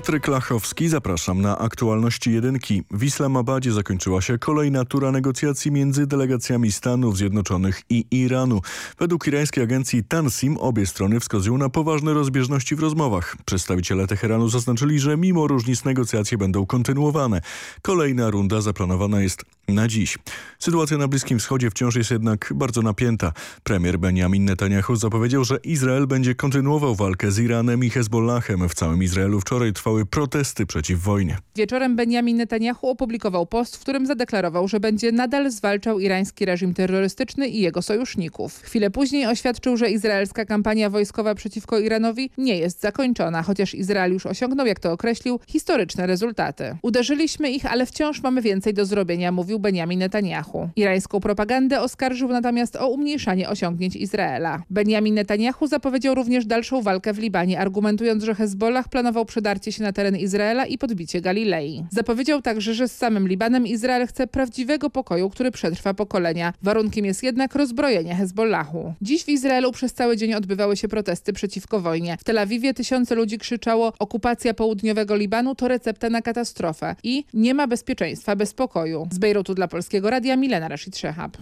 Patryk Lachowski, zapraszam na aktualności jedynki. W Islamabadzie zakończyła się kolejna tura negocjacji między delegacjami Stanów Zjednoczonych i Iranu. Według irańskiej agencji Tansim obie strony wskazują na poważne rozbieżności w rozmowach. Przedstawiciele Teheranu zaznaczyli, że mimo różnic negocjacje będą kontynuowane. Kolejna runda zaplanowana jest na dziś. Sytuacja na Bliskim Wschodzie wciąż jest jednak bardzo napięta. Premier Benjamin Netanyahu zapowiedział, że Izrael będzie kontynuował walkę z Iranem i Hezbollahem. W całym Izraelu wczoraj trwały protesty przeciw wojnie. Wieczorem Benjamin Netanyahu opublikował post, w którym zadeklarował, że będzie nadal zwalczał irański reżim terrorystyczny i jego sojuszników. Chwilę później oświadczył, że izraelska kampania wojskowa przeciwko Iranowi nie jest zakończona, chociaż Izrael już osiągnął, jak to określił, historyczne rezultaty. Uderzyliśmy ich, ale wciąż mamy więcej do zrobienia, mówił Benjamin Netanyahu. Irańską propagandę oskarżył natomiast o umniejszanie osiągnięć Izraela. Benjamin Netanyahu zapowiedział również dalszą walkę w Libanie, argumentując, że Hezbollah planował przedarcie się na teren Izraela i podbicie Galilei. Zapowiedział także, że z samym Libanem Izrael chce prawdziwego pokoju, który przetrwa pokolenia. Warunkiem jest jednak rozbrojenie Hezbollahu. Dziś w Izraelu przez cały dzień odbywały się protesty przeciwko wojnie. W Tel Awiwie tysiące ludzi krzyczało okupacja południowego Libanu to recepta na katastrofę i nie ma bezpieczeństwa bez pokoju. Z Bejrutu dla Polskiego Radia Milena Rashid Szehab.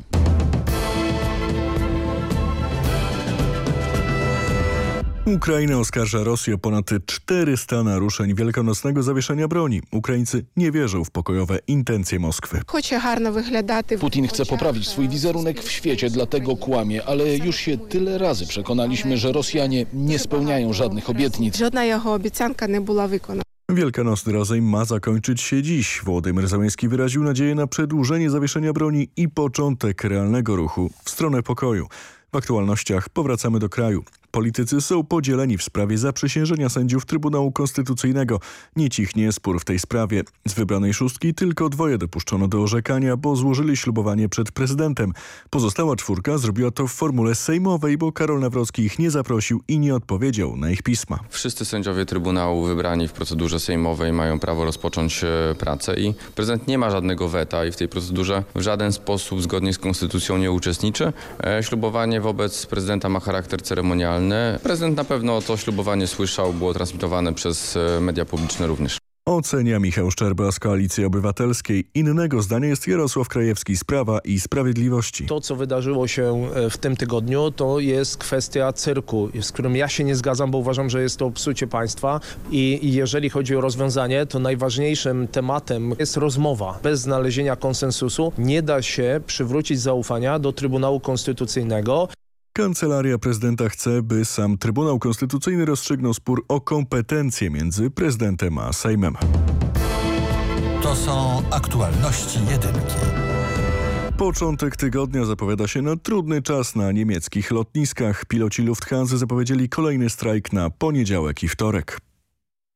Ukraina oskarża Rosję o ponad 400 naruszeń wielkanocnego zawieszenia broni. Ukraińcy nie wierzą w pokojowe intencje Moskwy. Putin chce poprawić swój wizerunek w świecie, dlatego kłamie, ale już się tyle razy przekonaliśmy, że Rosjanie nie spełniają żadnych obietnic. Żadna jego obiecanka nie była wykonana. Wielkanocny rozejm ma zakończyć się dziś. Włodymyr Załęski wyraził nadzieję na przedłużenie zawieszenia broni i początek realnego ruchu w stronę pokoju. W aktualnościach powracamy do kraju. Politycy są podzieleni w sprawie zaprzysiężenia sędziów Trybunału Konstytucyjnego. Nie cichnie spór w tej sprawie. Z wybranej szóstki tylko dwoje dopuszczono do orzekania, bo złożyli ślubowanie przed prezydentem. Pozostała czwórka zrobiła to w formule sejmowej, bo Karol Nawrocki ich nie zaprosił i nie odpowiedział na ich pisma. Wszyscy sędziowie Trybunału wybrani w procedurze sejmowej mają prawo rozpocząć e, pracę i prezydent nie ma żadnego weta i w tej procedurze w żaden sposób zgodnie z konstytucją nie uczestniczy. E, Ślubowanie wobec prezydenta ma charakter ceremonialny. Prezydent na pewno to ślubowanie słyszał, było transmitowane przez e, media publiczne również. Ocenia Michał Szczerba z Koalicji Obywatelskiej. Innego zdania jest Jarosław Krajewski z Prawa i Sprawiedliwości. To, co wydarzyło się e, w tym tygodniu, to jest kwestia cyrku, z którym ja się nie zgadzam, bo uważam, że jest to psucie państwa i i jeżeli chodzi o rozwiązanie, to najważniejszym tematem jest rozmowa. Bez znalezienia konsensusu nie da się przywrócić zaufania do Trybunału Konstytucyjnego. Kancelaria prezydenta chce, by sam Trybunał Konstytucyjny rozstrzygnął spór o kompetencje między prezydentem a Sejmem. To są aktualności jedynki. Początek tygodnia zapowiada się na trudny czas na niemieckich lotniskach. Piloci Lufthansa zapowiedzieli kolejny strajk na poniedziałek i wtorek.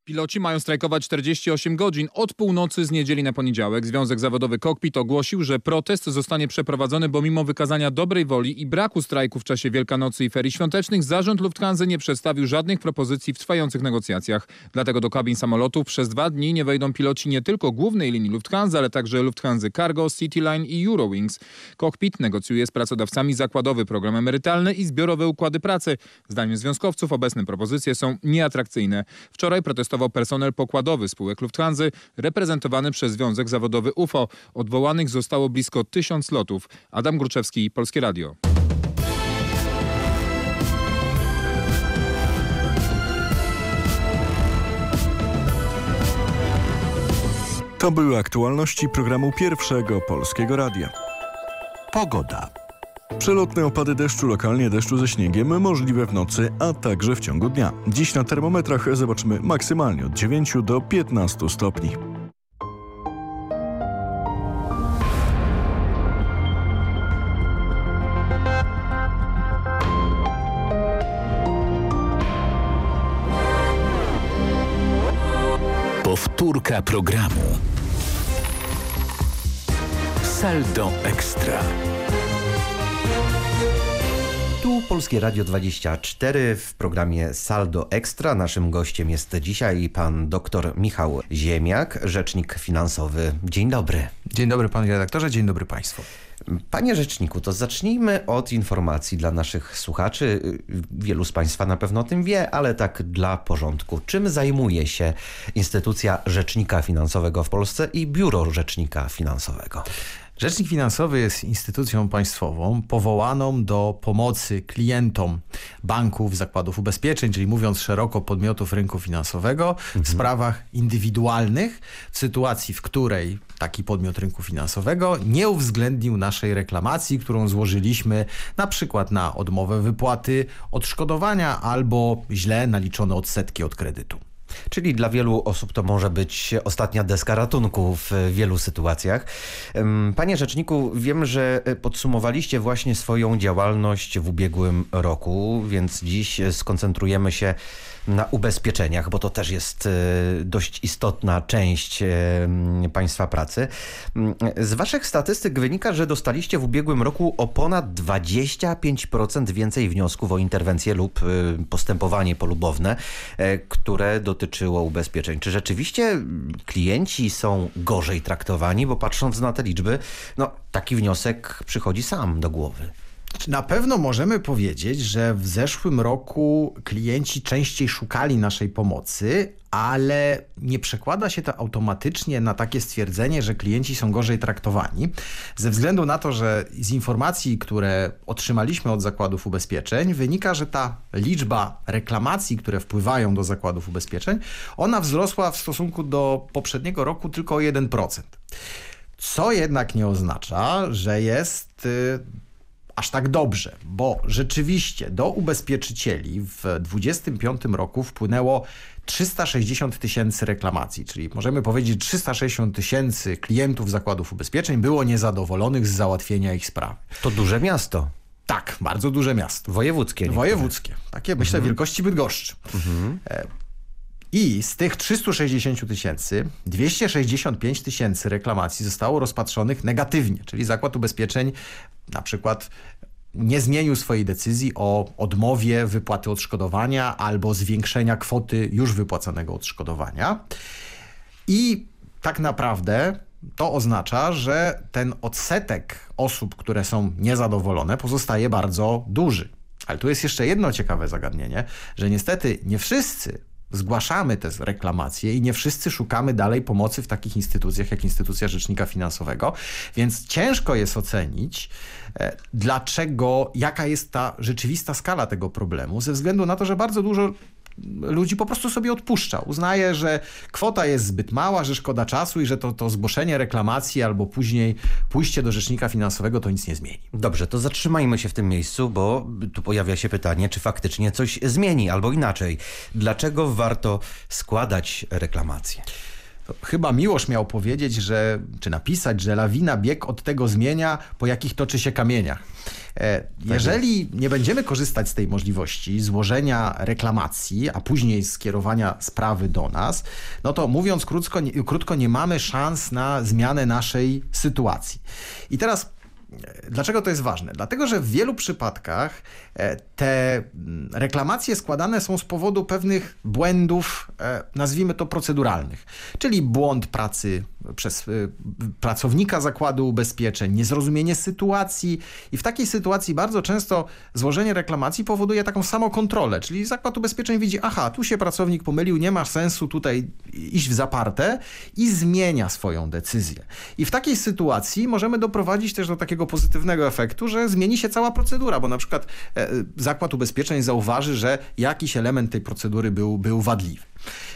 Piloci mają strajkować 48 godzin od północy z niedzieli na poniedziałek. Związek Zawodowy Cockpit ogłosił, że protest zostanie przeprowadzony, bo mimo wykazania dobrej woli i braku strajku w czasie Wielkanocy i ferii świątecznych, zarząd Lufthansa nie przedstawił żadnych propozycji w trwających negocjacjach. Dlatego do kabin samolotów przez dwa dni nie wejdą piloci nie tylko głównej linii Lufthansa, ale także Lufthansa Cargo, Cityline i Eurowings. Cockpit negocjuje z pracodawcami zakładowy program emerytalny i zbiorowe układy pracy. Zdaniem związkowców obecne propozycje są nieatrakcyjne. Wczoraj protestował personel pokładowy spółek Lufthansa reprezentowany przez Związek Zawodowy UFO. Odwołanych zostało blisko tysiąc lotów. Adam Gruczewski, Polskie Radio. To były aktualności programu Pierwszego Polskiego Radia. Pogoda. Przelotne opady deszczu, lokalnie deszczu ze śniegiem, możliwe w nocy, a także w ciągu dnia. Dziś na termometrach zobaczymy maksymalnie od 9 do 15 stopni. Powtórka programu. Saldo Ekstra. Tu Polskie Radio 24 w programie Saldo Ekstra. Naszym gościem jest dzisiaj pan dr Michał Ziemiak, rzecznik finansowy. Dzień dobry. Dzień dobry panie redaktorze, dzień dobry państwu. Panie rzeczniku, to zacznijmy od informacji dla naszych słuchaczy. Wielu z Państwa na pewno o tym wie, ale tak dla porządku. Czym zajmuje się instytucja Rzecznika Finansowego w Polsce i Biuro Rzecznika Finansowego? Rzecznik finansowy jest instytucją państwową powołaną do pomocy klientom banków, zakładów ubezpieczeń, czyli mówiąc szeroko podmiotów rynku finansowego mhm. w sprawach indywidualnych, w sytuacji, w której taki podmiot rynku finansowego nie uwzględnił naszej reklamacji, którą złożyliśmy na przykład na odmowę wypłaty odszkodowania albo źle naliczone odsetki od kredytu. Czyli dla wielu osób to może być ostatnia deska ratunku w wielu sytuacjach. Panie Rzeczniku, wiem, że podsumowaliście właśnie swoją działalność w ubiegłym roku, więc dziś skoncentrujemy się na ubezpieczeniach, bo to też jest e, dość istotna część e, Państwa pracy. Z Waszych statystyk wynika, że dostaliście w ubiegłym roku o ponad 25% więcej wniosków o interwencję lub e, postępowanie polubowne, które dotyczyło ubezpieczeń. Czy rzeczywiście klienci są gorzej traktowani? Bo patrząc na te liczby, no, taki wniosek przychodzi sam do głowy. Na pewno możemy powiedzieć, że w zeszłym roku klienci częściej szukali naszej pomocy, ale nie przekłada się to automatycznie na takie stwierdzenie, że klienci są gorzej traktowani, ze względu na to, że z informacji, które otrzymaliśmy od zakładów ubezpieczeń, wynika, że ta liczba reklamacji, które wpływają do zakładów ubezpieczeń, ona wzrosła w stosunku do poprzedniego roku tylko o 1%. Co jednak nie oznacza, że jest y, aż tak dobrze, bo rzeczywiście do ubezpieczycieli w 2025 roku wpłynęło 360 tysięcy reklamacji, czyli możemy powiedzieć 360 tysięcy klientów zakładów ubezpieczeń było niezadowolonych z załatwienia ich sprawy. To duże miasto. Tak, bardzo duże miasto. Wojewódzkie. Niektóre. Wojewódzkie. Takie myślę mhm. wielkości Bydgoszczy. Mhm. I z tych 360 tysięcy, 265 tysięcy reklamacji zostało rozpatrzonych negatywnie, czyli Zakład Ubezpieczeń na przykład nie zmienił swojej decyzji o odmowie wypłaty odszkodowania albo zwiększenia kwoty już wypłaconego odszkodowania. I tak naprawdę to oznacza, że ten odsetek osób, które są niezadowolone, pozostaje bardzo duży. Ale tu jest jeszcze jedno ciekawe zagadnienie, że niestety nie wszyscy zgłaszamy te reklamacje i nie wszyscy szukamy dalej pomocy w takich instytucjach jak instytucja Rzecznika Finansowego, więc ciężko jest ocenić, e, dlaczego, jaka jest ta rzeczywista skala tego problemu, ze względu na to, że bardzo dużo ludzi po prostu sobie odpuszcza. Uznaje, że kwota jest zbyt mała, że szkoda czasu i że to, to zgłoszenie reklamacji albo później pójście do rzecznika finansowego to nic nie zmieni. Dobrze, to zatrzymajmy się w tym miejscu, bo tu pojawia się pytanie, czy faktycznie coś zmieni, albo inaczej. Dlaczego warto składać reklamację? Chyba Miłosz miał powiedzieć, że, czy napisać, że lawina bieg od tego zmienia, po jakich toczy się kamieniach. E, jeżeli nie będziemy korzystać z tej możliwości złożenia reklamacji, a później skierowania sprawy do nas, no to mówiąc krótko, nie, krótko, nie mamy szans na zmianę naszej sytuacji. I teraz Dlaczego to jest ważne? Dlatego, że w wielu przypadkach e, te mm, reklamacje składane są z powodu pewnych błędów, e, nazwijmy to proceduralnych, czyli błąd pracy przez e, pracownika zakładu ubezpieczeń, niezrozumienie sytuacji i w takiej sytuacji bardzo często złożenie reklamacji powoduje taką samokontrolę, czyli zakład ubezpieczeń widzi, aha, tu się pracownik pomylił, nie ma sensu tutaj iść w zaparte i zmienia swoją decyzję. I w takiej sytuacji możemy doprowadzić też do takiego takiego pozytywnego efektu, że zmieni się cała procedura, bo na przykład e, zakład ubezpieczeń zauważy, że jakiś element tej procedury był, był wadliwy.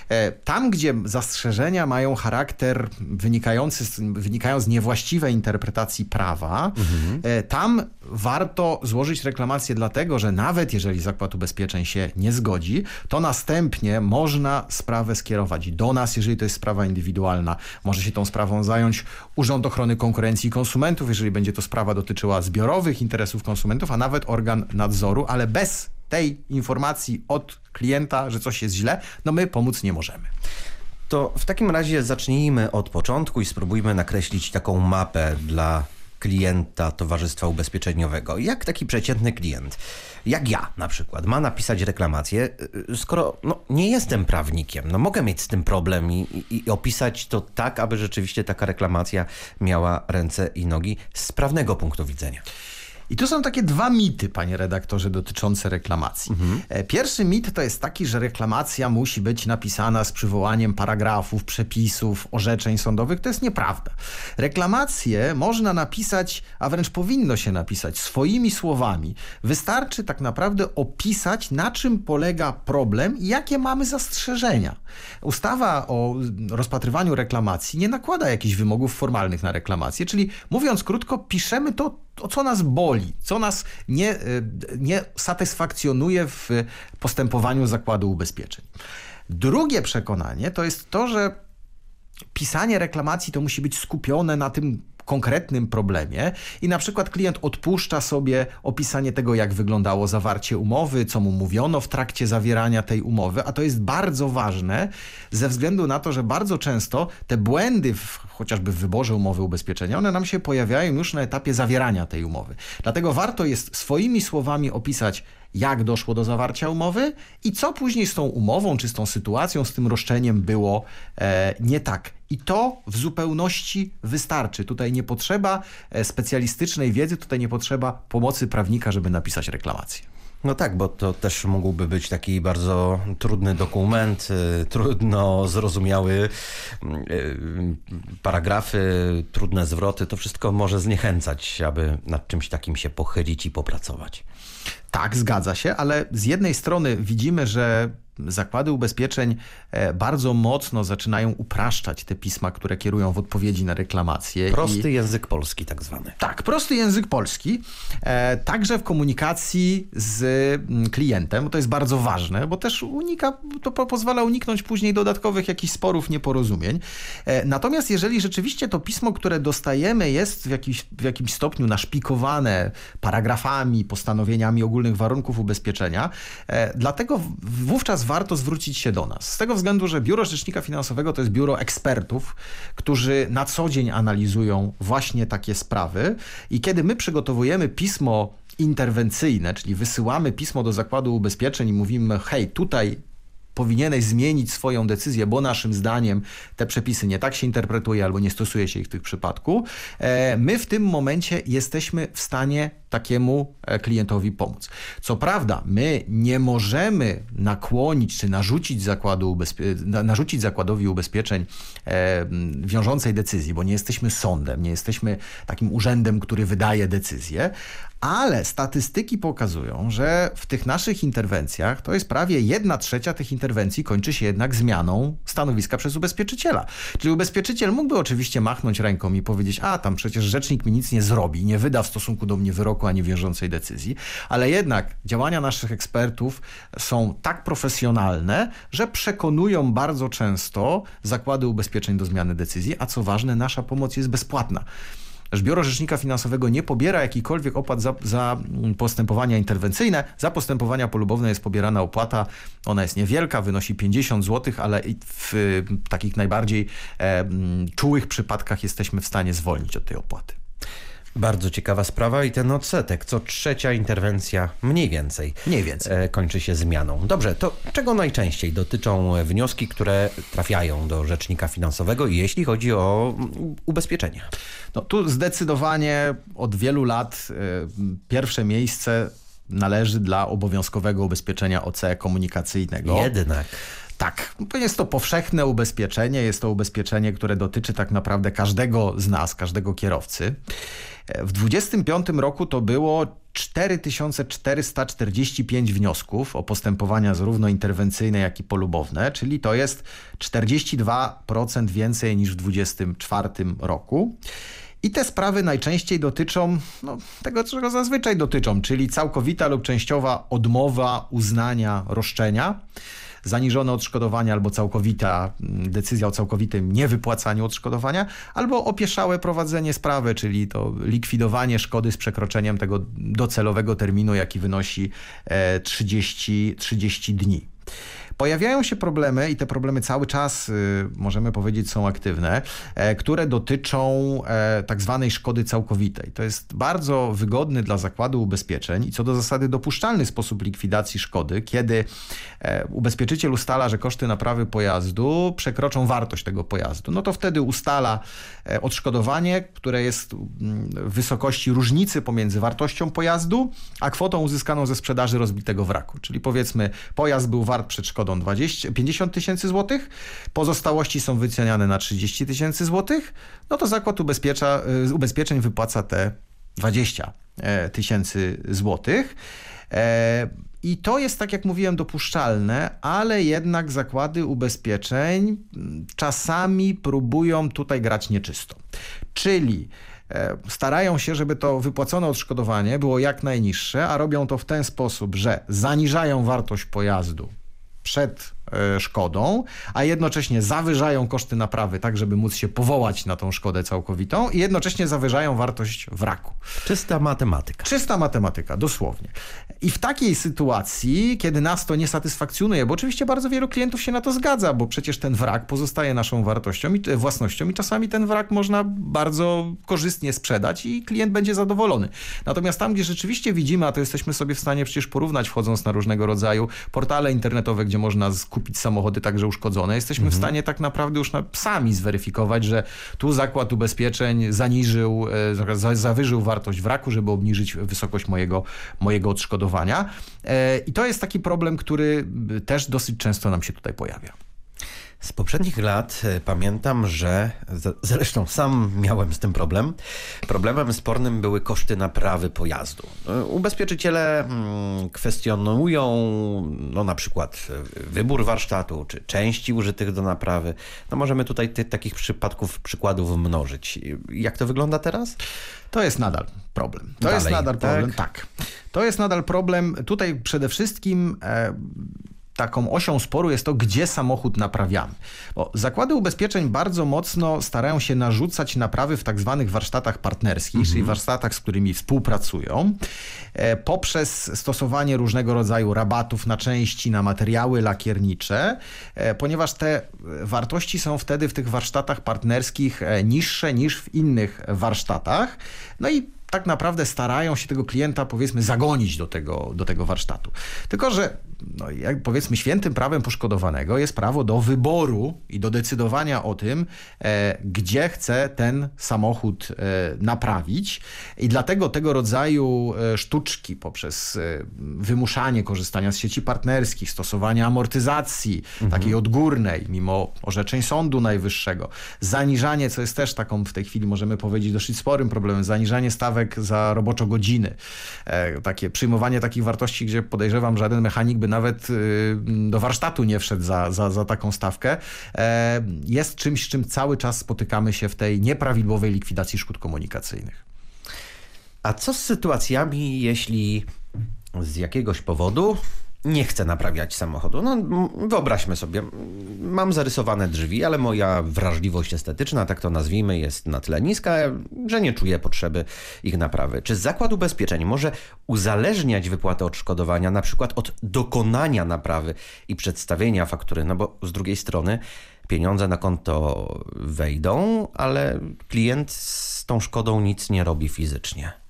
E, tam, gdzie zastrzeżenia mają charakter wynikający z, wynikają z niewłaściwej interpretacji prawa, mhm. E, tam warto złożyć reklamację dlatego, że nawet jeżeli Zakład Ubezpieczeń się nie zgodzi, to następnie można sprawę skierować do nas, jeżeli to jest sprawa indywidualna. Może się tą sprawą zająć Urząd Ochrony Konkurencji i Konsumentów, jeżeli będzie to sprawa dotyczyła zbiorowych interesów konsumentów, a nawet organ nadzoru, ale bez tej informacji od klienta, że coś jest źle, no my pomóc nie możemy. To w takim razie zacznijmy od początku i spróbujmy nakreślić taką mapę dla klienta towarzystwa ubezpieczeniowego. Jak taki przeciętny klient, jak ja na przykład, ma napisać reklamację, y, skoro no, nie jestem prawnikiem, no mogę mieć z tym problem i, i, i opisać to tak, aby rzeczywiście taka reklamacja miała ręce i nogi z prawnego punktu widzenia. I tu są takie dwa mity, panie redaktorze, dotyczące reklamacji. Mhm. Pierwszy mit to jest taki, że reklamacja musi być napisana z przywołaniem paragrafów, przepisów, orzeczeń sądowych. To jest nieprawda. Reklamację można napisać, a wręcz powinno się napisać swoimi słowami. Wystarczy tak naprawdę opisać, na czym polega problem i jakie mamy zastrzeżenia. Ustawa o rozpatrywaniu reklamacji nie nakłada jakichś wymogów formalnych na reklamację, czyli mówiąc krótko, piszemy to, to co nas boli, co nas nie, nie satysfakcjonuje w postępowaniu zakładu ubezpieczeń. Drugie przekonanie to jest to, że pisanie reklamacji to musi być skupione na tym konkretnym problemie i na przykład klient odpuszcza sobie opisanie tego, jak wyglądało zawarcie umowy, co mu mówiono w trakcie zawierania tej umowy, a to jest bardzo ważne ze względu na to, że bardzo często te błędy w, chociażby w wyborze umowy ubezpieczenia, one nam się pojawiają już na etapie zawierania tej umowy. Dlatego warto jest swoimi słowami opisać jak doszło do zawarcia umowy i co później z tą umową, czy z tą sytuacją, z tym roszczeniem było e, nie tak. I to w zupełności wystarczy. Tutaj nie potrzeba e, specjalistycznej wiedzy, tutaj nie potrzeba pomocy prawnika, żeby napisać reklamację. No tak, bo to też mógłby być taki bardzo trudny dokument, y, trudno zrozumiały, y, paragrafy, trudne zwroty. To wszystko może zniechęcać, aby nad czymś takim się pochylić i popracować. Tak, zgadza się, ale z jednej strony widzimy, że zakłady ubezpieczeń e, bardzo mocno zaczynają upraszczać te pisma, które kierują w odpowiedzi na reklamacje. Prosty I... język polski tak zwany. Tak, prosty język polski. E, także w komunikacji z mm, klientem, to jest bardzo ważne, bo też unika, to pozwala uniknąć później dodatkowych jakichś sporów, nieporozumień. E, natomiast jeżeli rzeczywiście to pismo, które dostajemy jest w jakimś, w jakimś stopniu naszpikowane paragrafami, postanowieniami ogólnych warunków ubezpieczenia, e, dlatego wówczas warto zwrócić się do nas. Z tego względu, że Biuro Rzecznika Finansowego to jest biuro ekspertów, którzy na co dzień analizują właśnie takie sprawy i kiedy my przygotowujemy pismo interwencyjne, czyli wysyłamy pismo do zakładu ubezpieczeń i mówimy, hej, tutaj powinieneś zmienić swoją decyzję, bo naszym zdaniem te przepisy nie tak się interpretuje albo nie stosuje się ich w tych przypadku, e, my w tym momencie jesteśmy w stanie takiemu e, klientowi pomóc. Co prawda, my nie możemy nakłonić czy narzucić, zakładu narzucić zakładowi ubezpieczeń e, wiążącej decyzji, bo nie jesteśmy sądem, nie jesteśmy takim urzędem, który wydaje decyzję, ale statystyki pokazują, że w tych naszych interwencjach to jest prawie jedna trzecia tych interwencji kończy się jednak zmianą stanowiska przez ubezpieczyciela. Czyli ubezpieczyciel mógłby oczywiście machnąć ręką i powiedzieć, a tam przecież rzecznik mi nic nie zrobi, nie wyda w stosunku do mnie wyroku ani wiążącej decyzji, ale jednak działania naszych ekspertów są tak profesjonalne, że przekonują bardzo często zakłady ubezpieczeń do zmiany decyzji, a co ważne, nasza pomoc jest bezpłatna Biuro Rzecznika Finansowego nie pobiera jakikolwiek opłat za, za, postępowania interwencyjne. Za postępowania polubowne jest pobierana opłata. Ona jest niewielka, wynosi 50 zł, ale w takich najbardziej e, czułych przypadkach jesteśmy w stanie zwolnić od tej opłaty. Bardzo ciekawa sprawa i ten odsetek, co trzecia interwencja mniej więcej, mniej więcej. E, kończy się zmianą. Dobrze, to czego najczęściej dotyczą wnioski, które trafiają do rzecznika finansowego, jeśli chodzi o ubezpieczenia? No tu zdecydowanie od wielu lat y, pierwsze miejsce należy dla obowiązkowego ubezpieczenia OC komunikacyjnego. Jednak. Tak, jest to powszechne ubezpieczenie, jest to ubezpieczenie, które dotyczy tak naprawdę każdego z nas, każdego kierowcy. W 2025 roku to było 4445 wniosków o postępowania zarówno interwencyjne, jak i polubowne, czyli to jest 42% więcej niż w 2024 roku. I te sprawy najczęściej dotyczą no, tego, czego zazwyczaj dotyczą, czyli całkowita lub częściowa odmowa uznania roszczenia zaniżone odszkodowanie albo całkowita mm, decyzja o całkowitym niewypłacaniu odszkodowania, albo opieszałe prowadzenie sprawy, czyli to likwidowanie szkody z przekroczeniem tego docelowego terminu, jaki wynosi 30, e, 30 dni. Pojawiają się problemy i te problemy cały czas, y, możemy powiedzieć, są aktywne, e, które dotyczą e, tak zwanej szkody całkowitej. To jest bardzo wygodny dla zakładu ubezpieczeń i co do zasady dopuszczalny sposób likwidacji szkody, kiedy e, ubezpieczyciel ustala, że koszty naprawy pojazdu przekroczą wartość tego pojazdu. No to wtedy ustala odszkodowanie, które jest w wysokości różnicy pomiędzy wartością pojazdu, a kwotą uzyskaną ze sprzedaży rozbitego wraku. Czyli powiedzmy, pojazd był wart przed szkodą 20, 50 tysięcy złotych, pozostałości są wyceniane na 30 tysięcy złotych, no to zakład ubezpiecza, y, ubezpieczeń wypłaca te 20 e, tysięcy złotych. E, I to jest, tak jak mówiłem, dopuszczalne, ale jednak zakłady ubezpieczeń mm, czasami próbują tutaj grać nieczysto. Czyli e, starają się, żeby to wypłacone odszkodowanie było jak najniższe, a robią to w ten sposób, że zaniżają wartość pojazdu przed szkodą, a jednocześnie zawyżają koszty naprawy, tak żeby móc się powołać na tą szkodę całkowitą i jednocześnie zawyżają wartość wraku. Czysta matematyka. Czysta matematyka, dosłownie. I w takiej sytuacji, kiedy nas to nie satysfakcjonuje, bo oczywiście bardzo wielu klientów się na to zgadza, bo przecież ten wrak pozostaje naszą wartością i e, własnością i czasami ten wrak można bardzo korzystnie sprzedać i klient będzie zadowolony. Natomiast tam, gdzie rzeczywiście widzimy, a to jesteśmy sobie w stanie przecież porównać, wchodząc na różnego rodzaju portale internetowe, gdzie można kupić samochody także uszkodzone, jesteśmy mhm. w stanie tak naprawdę już sami zweryfikować, że tu zakład ubezpieczeń zaniżył, e, zawyżył wartość wraku, żeby obniżyć wysokość mojego, mojego odszkodowania. E, I to jest taki problem, który też dosyć często nam się tutaj pojawia. Z poprzednich lat e, pamiętam, że zresztą sam miałem z tym problem. Problemem spornym były koszty naprawy pojazdu. E, ubezpieczyciele mm, kwestionują no, na przykład e, wybór warsztatu czy części użytych do naprawy. No, możemy tutaj tych takich przypadków, przykładów mnożyć. Jak to wygląda teraz? To jest nadal problem. To Dalej, jest nadal problem, tak? tak. To jest nadal problem. Tutaj przede wszystkim... E, taką osią sporu jest to, gdzie samochód naprawiamy. Bo zakłady ubezpieczeń bardzo mocno starają się narzucać naprawy w tak zwanych warsztatach partnerskich, mhm. czyli warsztatach, z którymi współpracują, e, poprzez stosowanie różnego rodzaju rabatów na części, na materiały lakiernicze, e, ponieważ te wartości są wtedy w tych warsztatach partnerskich e, niższe niż w innych warsztatach. No i tak naprawdę starają się tego klienta, powiedzmy, zagonić do tego, do tego warsztatu. Tylko, że no, jak powiedzmy świętym prawem poszkodowanego jest prawo do wyboru i do decydowania o tym, e, gdzie chce ten samochód e, naprawić. I dlatego tego rodzaju e, sztuczki poprzez e, wymuszanie korzystania z sieci partnerskich, stosowanie amortyzacji mhm. takiej odgórnej, mimo orzeczeń Sądu Najwyższego, zaniżanie, co jest też taką w tej chwili możemy powiedzieć dosyć sporym problemem, zaniżanie stawek za roboczo godziny, e, takie przyjmowanie takich wartości, gdzie podejrzewam żaden mechanik by by nawet y, do warsztatu nie wszedł za, za, za taką stawkę, e, jest czymś, z czym cały czas spotykamy się w tej nieprawidłowej likwidacji szkód komunikacyjnych. A co z sytuacjami, jeśli z jakiegoś powodu nie chcę naprawiać samochodu. No, wyobraźmy sobie, mam zarysowane drzwi, ale moja wrażliwość estetyczna, tak to nazwijmy, jest na tyle niska, że nie czuję potrzeby ich naprawy. Czy zakład ubezpieczeń może uzależniać wypłatę odszkodowania na przykład od dokonania naprawy i przedstawienia faktury? No bo z drugiej strony pieniądze na konto wejdą, ale klient z tą szkodą nic nie robi fizycznie.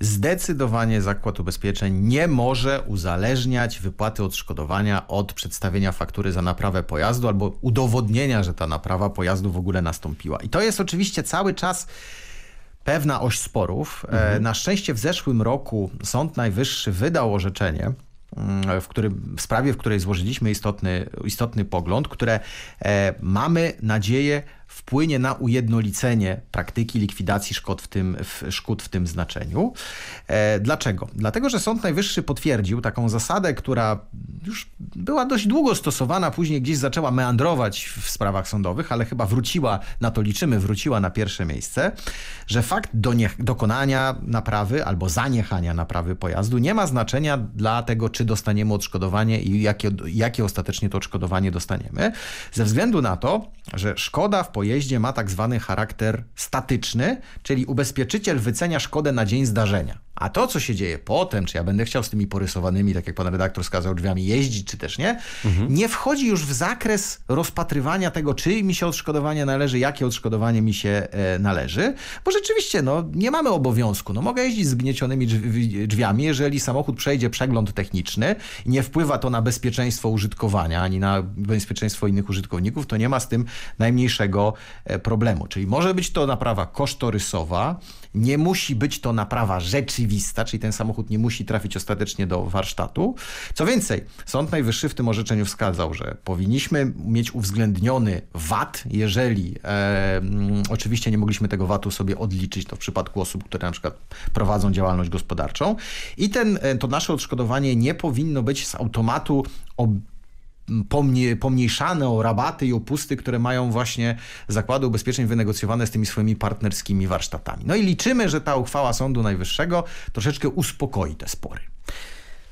Zdecydowanie Zakład Ubezpieczeń nie może uzależniać wypłaty odszkodowania od przedstawienia faktury za naprawę pojazdu albo udowodnienia, że ta naprawa pojazdu w ogóle nastąpiła. I to jest oczywiście cały czas pewna oś sporów. E, mhm. Na szczęście w zeszłym roku Sąd Najwyższy wydał orzeczenie, mm, w, którym, w sprawie, w której złożyliśmy istotny, istotny pogląd, które e, mamy nadzieję wpłynie na ujednolicenie praktyki likwidacji szkód w tym, w, szkód w tym znaczeniu. E, dlaczego? Dlatego, że Sąd Najwyższy potwierdził taką zasadę, która już była dość długo stosowana, później gdzieś zaczęła meandrować w sprawach sądowych, ale chyba wróciła, na to liczymy, wróciła na pierwsze miejsce, że fakt do nie, dokonania naprawy albo zaniechania naprawy pojazdu nie ma znaczenia dla tego, czy dostaniemy odszkodowanie i jakie, jakie ostatecznie to odszkodowanie dostaniemy, ze względu na to, że szkoda w pojeździe ma tak zwany charakter statyczny, czyli ubezpieczyciel wycenia szkodę na dzień zdarzenia. A to, co się dzieje potem, czy ja będę chciał z tymi porysowanymi, tak jak pan redaktor wskazał, drzwiami jeździć, czy też nie, mhm. nie wchodzi już w zakres rozpatrywania tego, czy mi się odszkodowanie należy, jakie odszkodowanie mi się e, należy, bo rzeczywiście no, nie mamy obowiązku. No, mogę jeździć z gniecionymi drzwiami, jeżeli samochód przejdzie przegląd techniczny i nie wpływa to na bezpieczeństwo użytkowania, ani na bezpieczeństwo innych użytkowników, to nie ma z tym najmniejszego e, problemu. Czyli może być to naprawa kosztorysowa, nie musi być to naprawa rzeczywista, czyli ten samochód nie musi trafić ostatecznie do warsztatu. Co więcej, Sąd Najwyższy w tym orzeczeniu wskazał, że powinniśmy mieć uwzględniony VAT, jeżeli e, mm, oczywiście nie mogliśmy tego VAT-u sobie odliczyć, to w przypadku osób, które na przykład prowadzą działalność gospodarczą i ten, e, to nasze odszkodowanie nie powinno być z automatu ob pomnie, pomniejszane o rabaty i opusty, które mają właśnie zakłady ubezpieczeń wynegocjowane z tymi swoimi partnerskimi warsztatami. No i liczymy, że ta uchwała Sądu Najwyższego troszeczkę uspokoi te spory.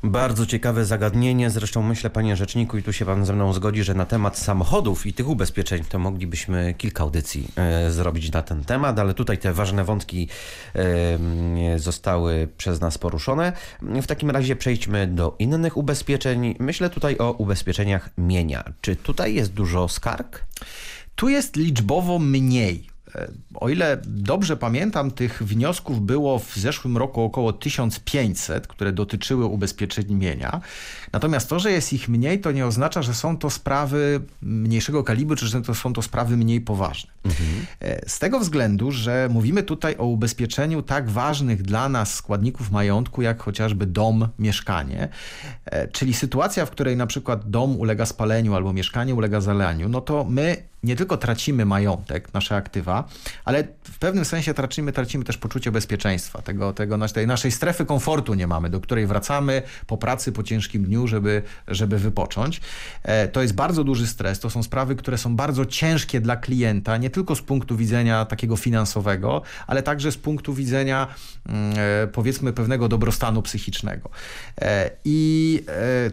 Bardzo ciekawe zagadnienie, zresztą myślę panie rzeczniku i tu się pan ze mną zgodzi, że na temat samochodów i tych ubezpieczeń to moglibyśmy kilka audycji e, zrobić na ten temat, ale tutaj te ważne wątki e, zostały przez nas poruszone. W takim razie przejdźmy do innych ubezpieczeń. Myślę tutaj o ubezpieczeniach mienia. Czy tutaj jest dużo skarg? Tu jest liczbowo mniej. O ile dobrze pamiętam, tych wniosków było w zeszłym roku około 1500, które dotyczyły ubezpieczeń mienia. Natomiast to, że jest ich mniej, to nie oznacza, że są to sprawy mniejszego kalibru, czy że to są to sprawy mniej poważne. Mhm. Z tego względu, że mówimy tutaj o ubezpieczeniu tak ważnych dla nas składników majątku, jak chociażby dom, mieszkanie. E, czyli sytuacja, w której na przykład dom ulega spaleniu albo mieszkanie ulega zalaniu, no to my nie tylko tracimy majątek, nasze aktywa, ale w pewnym sensie tracimy, tracimy też poczucie bezpieczeństwa, tego, tego, tej naszej strefy komfortu nie mamy, do której wracamy po pracy, po ciężkim dniu, żeby, żeby wypocząć. E, to jest bardzo duży stres, to są sprawy, które są bardzo ciężkie dla klienta, nie tylko z punktu widzenia takiego finansowego, ale także z punktu widzenia mm, e, powiedzmy pewnego dobrostanu psychicznego. E, I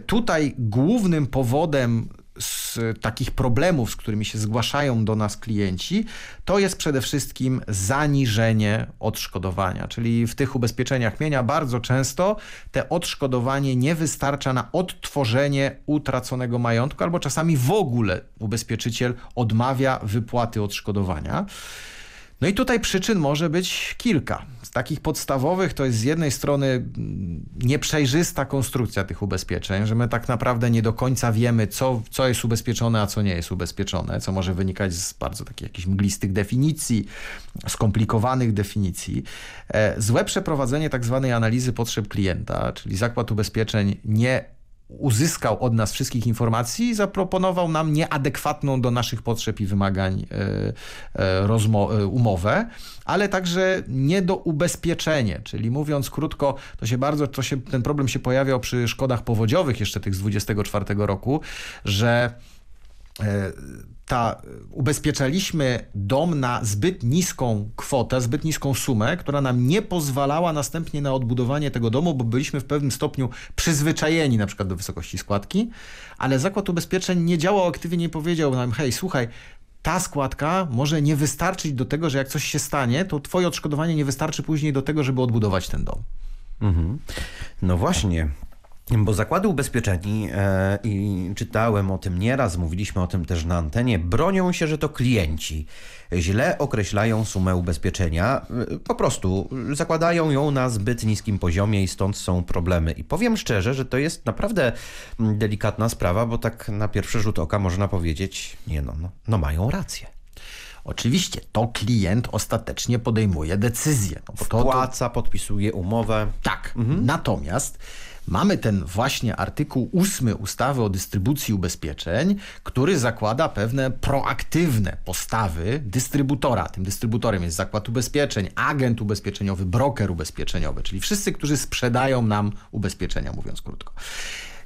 tutaj głównym powodem z takich problemów, z którymi się zgłaszają do nas klienci, to jest przede wszystkim zaniżenie odszkodowania. Czyli w tych ubezpieczeniach mienia bardzo często te odszkodowanie nie wystarcza na odtworzenie utraconego majątku, albo czasami w ogóle ubezpieczyciel odmawia wypłaty odszkodowania. No i tutaj przyczyn może być kilka. Z takich podstawowych to jest z jednej strony nieprzejrzysta konstrukcja tych ubezpieczeń, że my tak naprawdę nie do końca wiemy, co, co jest ubezpieczone, a co nie jest ubezpieczone, co może wynikać z bardzo takich jakichś mglistych definicji, skomplikowanych definicji. E, złe przeprowadzenie tak zwanej analizy potrzeb klienta, czyli zakład ubezpieczeń nie uzyskał od nas wszystkich informacji i zaproponował nam nieadekwatną do naszych potrzeb i wymagań e, e, e, umowę, ale także nie do ubezpieczenia, czyli mówiąc krótko, to się bardzo, to się, ten problem się pojawiał przy szkodach powodziowych jeszcze tych z 24 roku, że ta, ubezpieczaliśmy dom na zbyt niską kwotę, zbyt niską sumę, która nam nie pozwalała następnie na odbudowanie tego domu, bo byliśmy w pewnym stopniu przyzwyczajeni na przykład do wysokości składki, ale Zakład Ubezpieczeń nie działał aktywnie, nie powiedział nam, hej, słuchaj, ta składka może nie wystarczyć do tego, że jak coś się stanie, to twoje odszkodowanie nie wystarczy później do tego, żeby odbudować ten dom. Mhm. No właśnie, bo zakłady ubezpieczeni, e, i czytałem o tym nieraz, mówiliśmy o tym też na antenie, bronią się, że to klienci źle określają sumę ubezpieczenia. E, po prostu zakładają ją na zbyt niskim poziomie i stąd są problemy. I powiem szczerze, że to jest naprawdę delikatna sprawa, bo tak na pierwszy rzut oka można powiedzieć, nie no, no, no mają rację. Oczywiście to klient ostatecznie podejmuje decyzję. No Wpłaca, to... podpisuje umowę. Tak, mhm. natomiast mamy ten właśnie artykuł 8 ustawy o dystrybucji ubezpieczeń, który zakłada pewne proaktywne postawy dystrybutora. Tym dystrybutorem jest zakład ubezpieczeń, agent ubezpieczeniowy, broker ubezpieczeniowy, czyli wszyscy, którzy sprzedają nam ubezpieczenia, mówiąc krótko.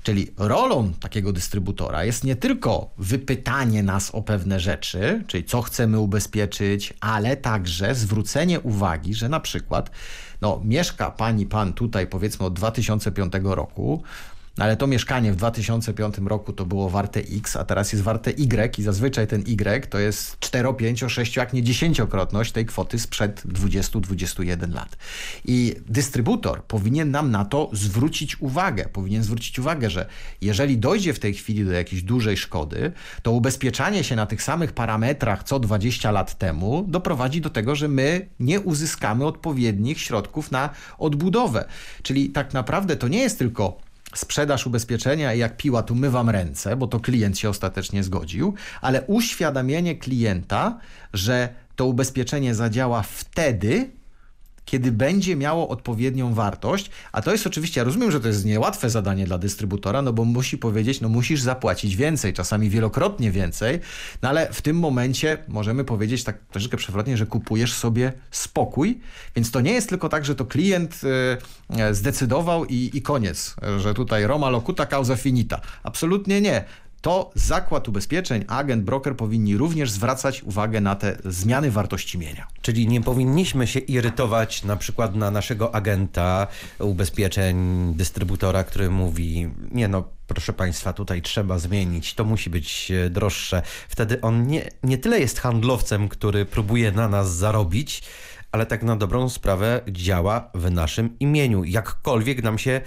Czyli rolą takiego dystrybutora jest nie tylko wypytanie nas o pewne rzeczy, czyli co chcemy ubezpieczyć, ale także zwrócenie uwagi, że na przykład no, mieszka pani, pan tutaj powiedzmy od 2005 roku, ale to mieszkanie w 2005 roku to było warte X, a teraz jest warte Y i zazwyczaj ten Y to jest 4, 5, 6, jak nie dziesięciokrotność tej kwoty sprzed 20-21 lat. I dystrybutor powinien nam na to zwrócić uwagę. Powinien zwrócić uwagę, że jeżeli dojdzie w tej chwili do jakiejś dużej szkody, to ubezpieczanie się na tych samych parametrach co 20 lat temu doprowadzi do tego, że my nie uzyskamy odpowiednich środków na odbudowę. Czyli tak naprawdę to nie jest tylko sprzedaż ubezpieczenia i jak piła, tu mywam ręce, bo to klient się ostatecznie zgodził, ale uświadamienie klienta, że to ubezpieczenie zadziała wtedy, kiedy będzie miało odpowiednią wartość, a to jest oczywiście, ja rozumiem, że to jest niełatwe zadanie dla dystrybutora, no bo musi powiedzieć, no musisz zapłacić więcej, czasami wielokrotnie więcej, no ale w tym momencie możemy powiedzieć tak troszeczkę przewrotnie, że kupujesz sobie spokój, więc to nie jest tylko tak, że to klient y, zdecydował i, i koniec, że tutaj Roma locuta causa finita. Absolutnie nie to zakład ubezpieczeń, agent, broker powinni również zwracać uwagę na te zmiany wartości mienia. Czyli nie powinniśmy się irytować na przykład na naszego agenta ubezpieczeń, dystrybutora, który mówi, nie no, proszę Państwa, tutaj trzeba zmienić, to musi być e, droższe. Wtedy on nie, nie tyle jest handlowcem, który próbuje na nas zarobić, ale tak na dobrą sprawę działa w naszym imieniu. Jakkolwiek nam się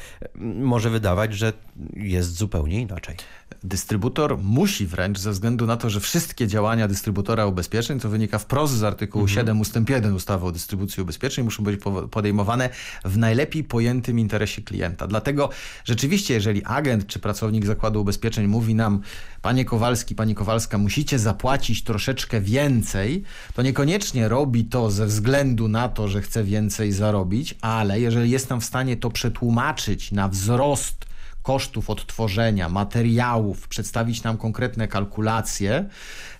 może wydawać, że jest zupełnie inaczej. Dystrybutor musi wręcz, ze względu na to, że wszystkie działania dystrybutora ubezpieczeń, co wynika wprost z artykułu mhm. 7 ust. 1 ustawy o dystrybucji ubezpieczeń, muszą być podejmowane w najlepiej pojętym interesie klienta. Dlatego rzeczywiście, jeżeli agent czy pracownik zakładu ubezpieczeń mówi nam, panie Kowalski, pani Kowalska, musicie zapłacić troszeczkę więcej, to niekoniecznie robi to ze względu na to, że chce więcej zarobić, ale jeżeli jest nam w stanie to przetłumaczyć na wzrost kosztów odtworzenia, materiałów, przedstawić nam konkretne kalkulacje,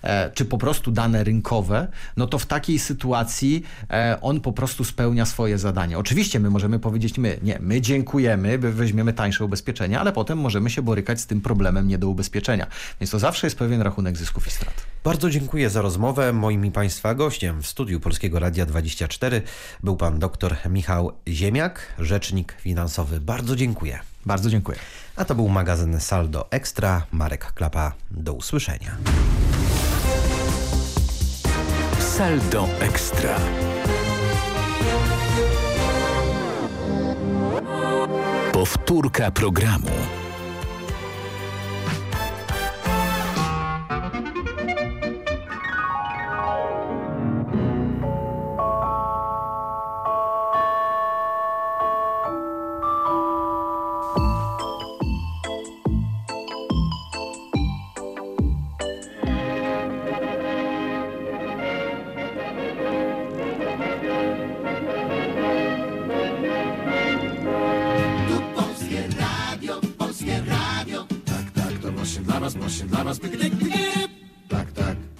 e, czy po prostu dane rynkowe, no to w takiej sytuacji e, on po prostu spełnia swoje zadanie. Oczywiście my możemy powiedzieć, my nie, my dziękujemy, weźmiemy tańsze ubezpieczenia, ale potem możemy się borykać z tym problemem nie do ubezpieczenia. Więc to zawsze jest pewien rachunek zysków i strat. Bardzo dziękuję za rozmowę. Moim i Państwa gościem w studiu Polskiego Radia 24 był pan dr Michał Ziemiak, rzecznik finansowy. Bardzo dziękuję. Bardzo dziękuję. A to był magazyn Saldo Ekstra. Marek Klapa. Do usłyszenia. Saldo Ekstra. Powtórka programu.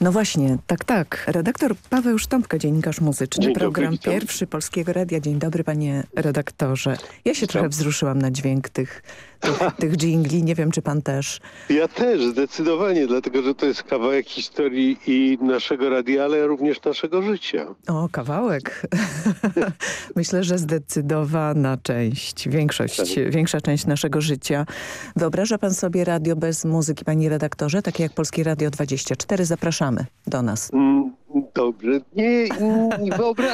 No właśnie, tak, tak. Redaktor Paweł Sztąpka, dziennikarz muzyczny, Dzień program dobry, pierwszy Polskiego Radia. Dzień dobry panie redaktorze. Ja się trochę wzruszyłam na dźwięk tych, tych, tych dżingli, nie wiem czy pan też. Ja też, zdecydowanie, dlatego że to jest kawałek historii i naszego radia, ale również naszego życia. O, kawałek. Myślę, że zdecydowana część, większość, tak. większa część naszego życia. Wyobraża pan sobie radio bez muzyki, panie redaktorze, takie jak Polskie Radio 24? Zapraszam zapraszamy do nas. Mm, dobrze. Nie, nie wyobra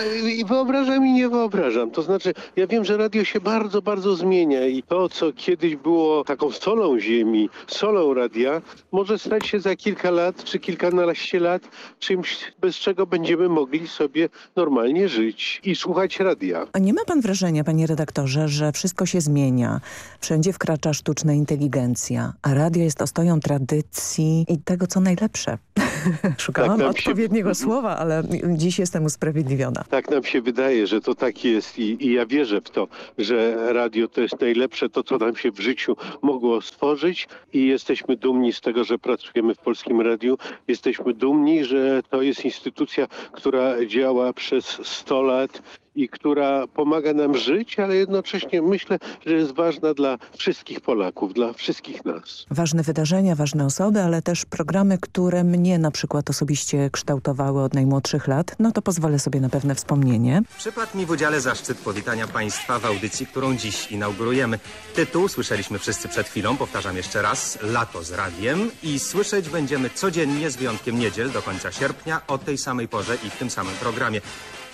wyobrażam i nie wyobrażam. To znaczy, ja wiem, że radio się bardzo, bardzo zmienia i to, co kiedyś było taką solą ziemi, solą radia, może stać się za kilka lat, czy kilkanaście lat czymś, bez czego będziemy mogli sobie normalnie żyć i słuchać radia. A nie ma pan wrażenia, panie redaktorze, że wszystko się zmienia? Wszędzie wkracza sztuczna inteligencja, a radio jest ostoją tradycji i tego, co najlepsze. Szukałam tak odpowiedniego się... słowa, ale dziś jestem usprawiedliwiona. Tak nam się wydaje, że to tak jest i, i ja wierzę w to, że radio to jest najlepsze, to co nam się w życiu mogło stworzyć i jesteśmy dumni z tego, że pracujemy w Polskim Radiu. Jesteśmy dumni, że to jest instytucja, która działa przez 100 lat i która pomaga nam żyć, ale jednocześnie myślę, że jest ważna dla wszystkich Polaków, dla wszystkich nas. Ważne wydarzenia, ważne osoby, ale też programy, które mnie na przykład osobiście kształtowały od najmłodszych lat, no to pozwolę sobie na pewne wspomnienie. Przypadł mi w udziale zaszczyt powitania Państwa w audycji, którą dziś inaugurujemy. Tytuł słyszeliśmy wszyscy przed chwilą, powtarzam jeszcze raz, Lato z radiem i słyszeć będziemy codziennie z wyjątkiem niedziel do końca sierpnia o tej samej porze i w tym samym programie.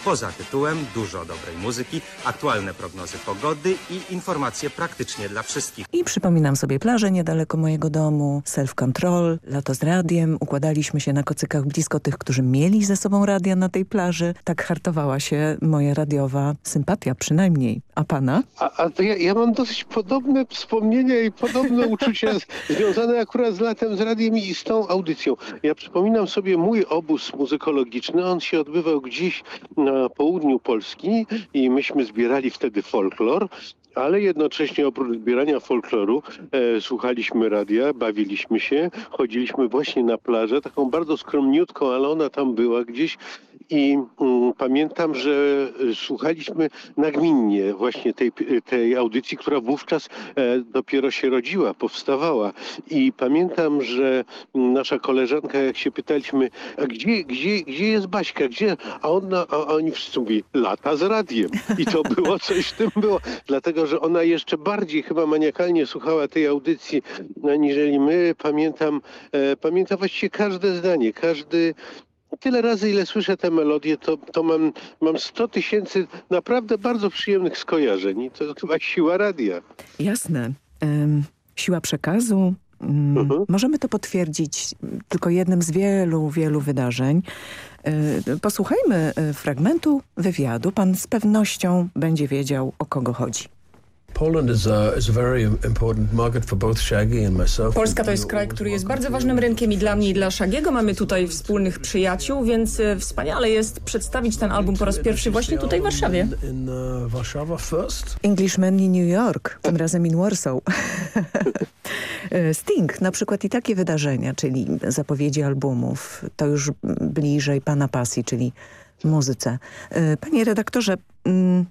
Poza tytułem dużo dobrej muzyki, aktualne prognozy pogody i informacje praktycznie dla wszystkich. I przypominam sobie plażę niedaleko mojego domu, self-control, lato z radiem. Układaliśmy się na kocykach blisko tych, którzy mieli ze sobą radia na tej plaży. Tak hartowała się moja radiowa sympatia przynajmniej. A pana? A, a to ja, ja mam dosyć podobne wspomnienia i podobne uczucia związane akurat z latem, z radiem i z tą audycją. Ja przypominam sobie mój obóz muzykologiczny. On się odbywał gdzieś na południu Polski i myśmy zbierali wtedy folklor ale jednocześnie oprócz zbierania folkloru e, słuchaliśmy radia, bawiliśmy się, chodziliśmy właśnie na plażę, taką bardzo skromniutką, ale ona tam była gdzieś. I mm, pamiętam, że słuchaliśmy nagminnie właśnie tej, tej audycji, która wówczas e, dopiero się rodziła, powstawała. I pamiętam, że nasza koleżanka, jak się pytaliśmy, a gdzie, gdzie, gdzie jest Baśka, gdzie, a, ona, a oni wszyscy mówili, lata z radiem. I to było, coś w tym było, dlatego że ona jeszcze bardziej chyba maniakalnie słuchała tej audycji, aniżeli my. Pamiętam, e, pamiętam właściwie każde zdanie, każdy tyle razy, ile słyszę tę melodię, to, to mam, mam 100 tysięcy naprawdę bardzo przyjemnych skojarzeń. I to chyba siła radia. Jasne. Ym, siła przekazu. Ym, Mhm. Możemy to potwierdzić tylko jednym z wielu, wielu wydarzeń. Y, posłuchajmy y, fragmentu wywiadu. Pan z pewnością będzie wiedział, o kogo chodzi. Polska to jest kraj, który jest bardzo ważnym rynkiem i dla mnie i dla Szagiego. Mamy tutaj wspólnych przyjaciół, więc e, wspaniale jest przedstawić ten album po raz pierwszy właśnie tutaj w Warszawie. Englishman in New York, tym razem in Warsaw. Sting, na przykład i takie wydarzenia, czyli zapowiedzi albumów, to już bliżej pana pasji, czyli muzyce. Y, Panie redaktorze, mm,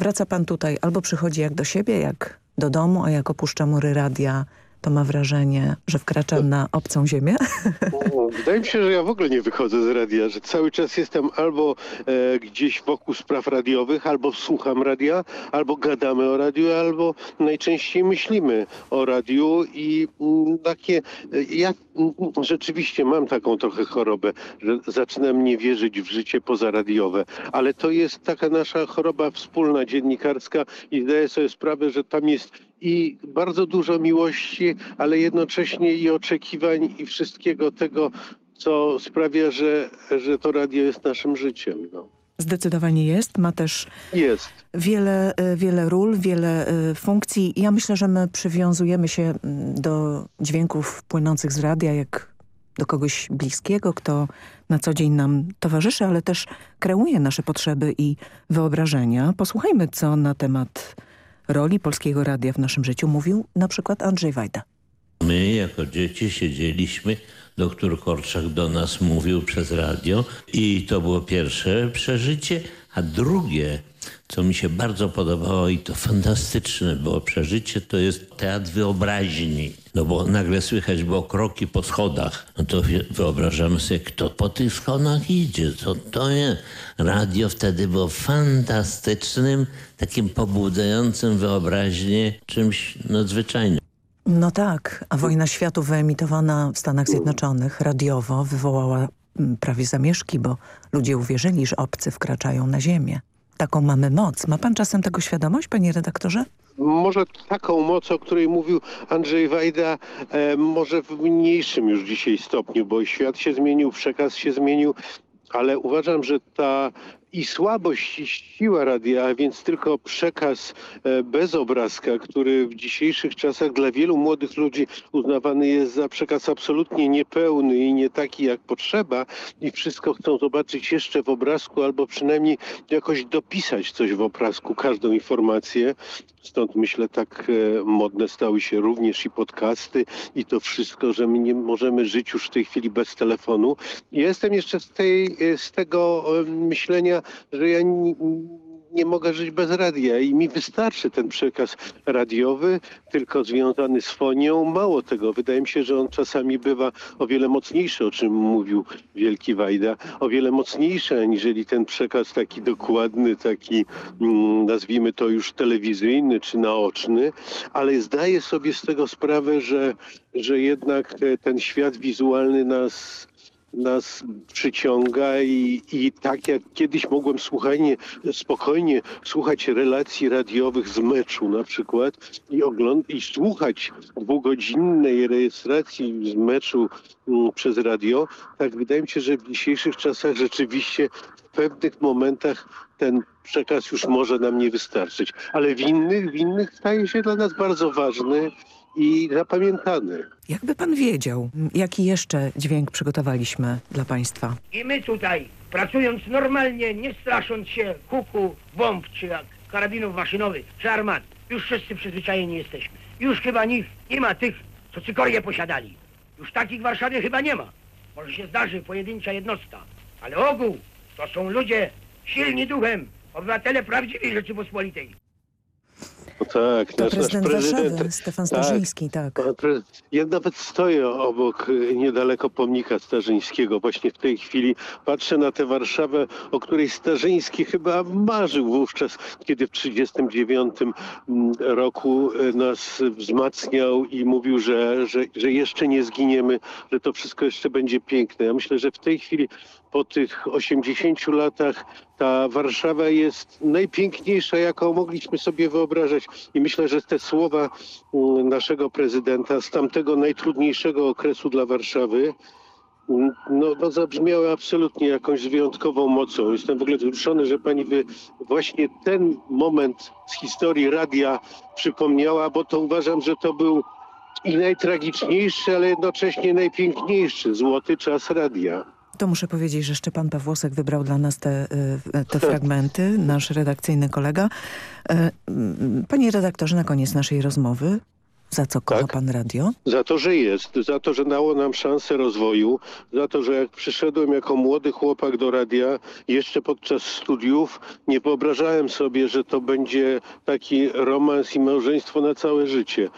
wraca pan tutaj albo przychodzi jak do siebie, jak do domu, a jak opuszcza mury radia, to ma wrażenie, że wkraczam na obcą ziemię? Wydaje mi się, że ja w ogóle nie wychodzę z radia, że cały czas jestem albo e, gdzieś wokół spraw radiowych, albo słucham radia, albo gadamy o radiu, albo najczęściej myślimy o radiu i mm, takie, e, ja mm, rzeczywiście mam taką trochę chorobę, że zaczynam nie wierzyć w życie pozaradiowe, ale to jest taka nasza choroba wspólna, dziennikarska i zdaję sobie sprawę, że tam jest i bardzo dużo miłości, ale jednocześnie i oczekiwań i wszystkiego tego, co sprawia, że, że to radio jest naszym życiem. No. Zdecydowanie jest. Ma też Jest. wiele, e, wiele ról, wiele e, funkcji. Ja myślę, że my przywiązujemy się mm, do dźwięków płynących z radia jak do kogoś bliskiego, kto na co dzień nam towarzyszy, ale też kreuje nasze potrzeby i wyobrażenia. Posłuchajmy, co na temat roli Polskiego Radia w naszym życiu mówił na przykład Andrzej Wajda. My jako dzieci siedzieliśmy, doktor Korczak do nas mówił przez radio i to było pierwsze przeżycie, a drugie, co mi się bardzo podobało i to fantastyczne było przeżycie, to jest teatr wyobraźni. No bo nagle słychać było kroki po schodach. No to wyobrażamy sobie, kto po tych schodach idzie, co to jest. Radio wtedy było fantastycznym, takim pobudzającym wyobraźnię czymś nadzwyczajnym. No tak, a Wojna Światów wyemitowana w Stanach Zjednoczonych radiowo wywołała mm, prawie zamieszki, bo ludzie uwierzyli, że obcy wkraczają na ziemię. Taką mamy moc. Ma pan czasem tego świadomość, panie redaktorze? Może taką moc, o której mówił Andrzej Wajda, e, może w mniejszym już dzisiaj stopniu, bo świat się zmienił, przekaz się zmienił, ale uważam, że ta i słabość i siła radia, a więc tylko przekaz e, bez obrazka, który w dzisiejszych czasach dla wielu młodych ludzi uznawany jest za przekaz absolutnie niepełny i nie taki jak potrzeba i wszystko chcą zobaczyć jeszcze w obrazku albo przynajmniej jakoś dopisać coś w obrazku, każdą informację. Stąd myślę tak e, modne stały się również i podcasty i to wszystko, że my nie możemy żyć już w tej chwili bez telefonu. Jestem jeszcze z, tej, e, z tego e, myślenia, że ja nie, nie mogę żyć bez radia i mi wystarczy ten przekaz radiowy, tylko związany z fonią. Mało tego, wydaje mi się, że on czasami bywa o wiele mocniejszy, o czym mówił Wielki Wajda, o wiele mocniejszy aniżeli ten przekaz taki dokładny, taki mm, nazwijmy to już telewizyjny czy naoczny, ale zdaję sobie z tego sprawę, że, że jednak e, ten świat wizualny nas nas przyciąga i, i tak jak kiedyś mogłem słuchanie, spokojnie słuchać relacji radiowych z meczu na przykład i, ogląd- i słuchać dwugodzinnej rejestracji z meczu mm, przez radio, tak wydaje mi się, że w dzisiejszych czasach rzeczywiście w pewnych momentach ten przekaz już może nam nie wystarczyć, ale w innych, w innych staje się dla nas bardzo ważny i zapamiętany. Jakby pan wiedział, jaki jeszcze dźwięk przygotowaliśmy dla państwa? I my tutaj, pracując normalnie, nie strasząc się huku, bomb czy jak karabinów maszynowych czy armat, już wszyscy przyzwyczajeni jesteśmy. Już chyba nikt nie ma tych, co cykorie posiadali. Już takich w Warszawie chyba nie ma. Może się zdarzy pojedyncza jednostka, ale ogół to są ludzie silni duchem, obywatele prawdziwej Rzeczypospolitej. No tak, To nasz, nasz prezydent prezydent. Warszawy, Stefan Starzyński, tak. Pre- Ja nawet stoję obok y, niedaleko pomnika Starzyńskiego. Właśnie w tej chwili patrzę na tę Warszawę, o której Starzyński chyba marzył wówczas, kiedy w 1939 roku y, nas wzmacniał i mówił, że, że, że jeszcze nie zginiemy, że to wszystko jeszcze będzie piękne. Ja myślę, że w tej chwili po tych 80 latach ta Warszawa jest najpiękniejsza, jaką mogliśmy sobie wyobrażać. I myślę, że te słowa mm, naszego prezydenta z tamtego najtrudniejszego okresu dla Warszawy mm, no, no zabrzmiały absolutnie jakąś wyjątkową mocą. Jestem w ogóle wzruszony, że pani by właśnie ten moment z historii radia przypomniała, bo to uważam, że to był i najtragiczniejszy, ale jednocześnie najpiękniejszy złoty czas radia. To muszę powiedzieć, że Szczepan Pawłosek wybrał dla nas te, y, te fragmenty, nasz redakcyjny kolega. Mm, Panie redaktorze, na koniec naszej rozmowy, za co kocha pan radio? Za to, że jest, za to, że dało nam szansę rozwoju, za to, że jak przyszedłem jako młody chłopak do radia, jeszcze podczas studiów, nie wyobrażałem sobie, że to będzie taki romans i małżeństwo na całe życie.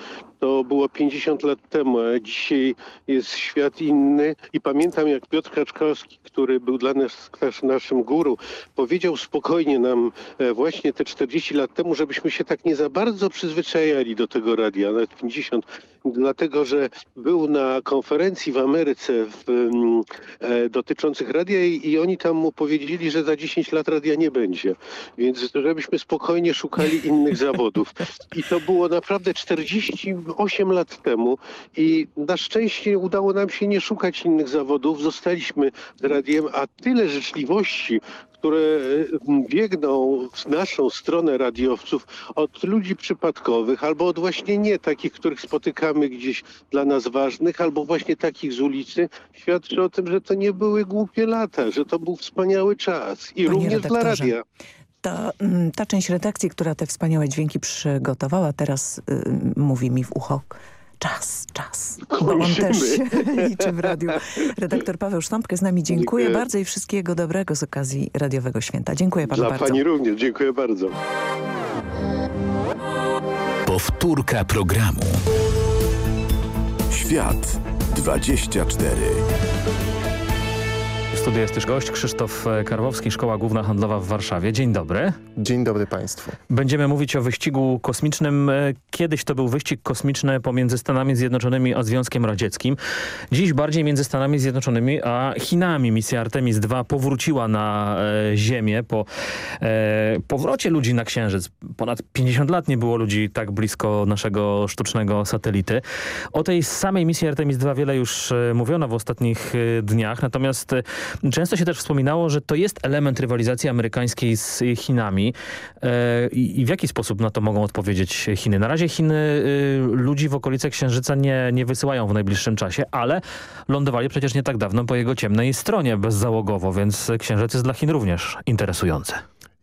To było 50 lat temu, a dzisiaj jest świat inny. I pamiętam, jak Piotr Kaczkowski, który był dla nas też naszym guru, powiedział spokojnie nam e, właśnie te 40 lat temu, żebyśmy się tak nie za bardzo przyzwyczajali do tego radia, nawet 50, dlatego że był na konferencji w Ameryce w, mm, e, dotyczących radia i, i oni tam mu powiedzieli, że za 10 lat radia nie będzie. Więc żebyśmy spokojnie szukali innych zawodów. I to było naprawdę 48 lat temu i na szczęście udało nam się nie szukać innych zawodów. Zostaliśmy radiem, a tyle życzliwości które e, biegną w naszą stronę radiowców od ludzi przypadkowych, albo od właśnie nie takich, których spotykamy gdzieś dla nas ważnych, albo właśnie takich z ulicy, świadczy o tym, że to nie były głupie lata, że to był wspaniały czas i Panie również dla radia. Ta, mm, ta część redakcji, która te wspaniałe dźwięki przygotowała, teraz y, mówi mi w ucho czas, czas. Bo on też liczy w radiu. Redaktor Paweł Sztampkę z nami dziękuję, Dziękuję. bardzo i wszystkiego dobrego z okazji Radiowego Święta. Dziękuję panu Dla bardzo. pani również. Dziękuję bardzo. Powtórka programu. Świat 24. Studiu jest też gość Krzysztof Karłowski, Szkoła Główna Handlowa w Warszawie. Dzień dobry. Dzień dobry Państwu. Będziemy mówić o wyścigu kosmicznym. E, Kiedyś to był wyścig kosmiczny pomiędzy Stanami Zjednoczonymi a Związkiem Radzieckim. Dziś bardziej między Stanami Zjednoczonymi a Chinami. Misja Artemis II powróciła na e, Ziemię po e, powrocie ludzi na Księżyc. Ponad 50 lat nie było ludzi tak blisko naszego sztucznego satelity. O tej samej misji Artemis II wiele już e, mówiono w ostatnich e, dniach, natomiast e, często się też wspominało, że to jest element rywalizacji amerykańskiej z Chinami. E, I w jaki sposób na to mogą odpowiedzieć Chiny? Na razie Chiny y, ludzi w okolice Księżyca nie, nie wysyłają w najbliższym czasie, ale lądowali przecież nie tak dawno po jego ciemnej stronie bezzałogowo, więc Księżyc jest dla Chin również interesujący.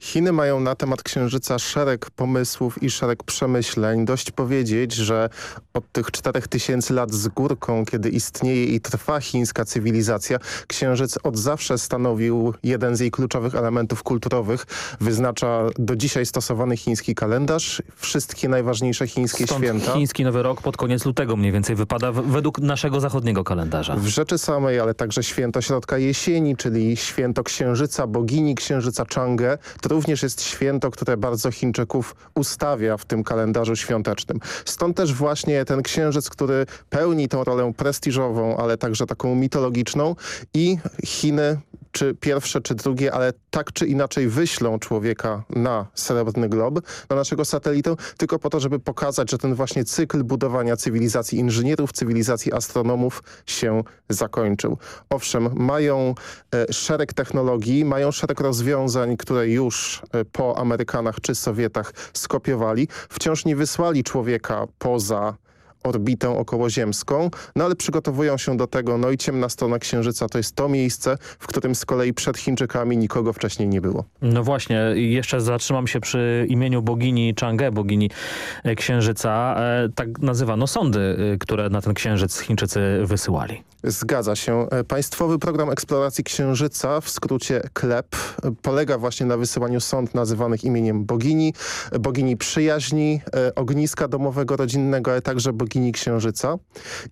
Chiny mają na temat Księżyca szereg pomysłów i szereg przemyśleń. Dość powiedzieć, że od tych 4000 lat z górką, kiedy istnieje i trwa chińska cywilizacja, Księżyc od zawsze stanowił jeden z jej kluczowych elementów kulturowych. Wyznacza do dzisiaj stosowany chiński kalendarz, wszystkie najważniejsze chińskie Stąd święta. chiński Nowy Rok pod koniec lutego mniej więcej wypada według naszego zachodniego kalendarza. W rzeczy samej, ale także święto środka jesieni, czyli święto księżyca, bogini księżyca Chang'e. Również jest święto, które bardzo Chińczyków ustawia w tym kalendarzu świątecznym. Stąd też właśnie ten księżyc, który pełni tę rolę prestiżową, ale także taką mitologiczną i Chiny czy pierwsze, czy drugie, ale tak czy inaczej wyślą człowieka na Srebrny Glob, na naszego satelitę, tylko po to, żeby pokazać, że ten właśnie cykl budowania cywilizacji inżynierów, cywilizacji astronomów się zakończył. Owszem, mają e, szereg technologii, mają szereg rozwiązań, które już e, po Amerykanach czy Sowietach skopiowali. Wciąż nie wysłali człowieka poza orbitę okołoziemską, no ale przygotowują się do tego, no i ciemna strona Księżyca to jest to miejsce, w którym z kolei przed Chińczykami nikogo wcześniej nie było. No właśnie, jeszcze zatrzymam się przy imieniu bogini Chang'e, bogini e, Księżyca. E, Tak nazywano sądy, e, które na ten Księżyc Chińczycy wysyłali. Zgadza się. Państwowy Program Eksploracji Księżyca, w skrócie KLEP, polega właśnie na wysyłaniu sąd nazywanych imieniem bogini, bogini przyjaźni, ogniska domowego, rodzinnego, ale także bogini Księżyca.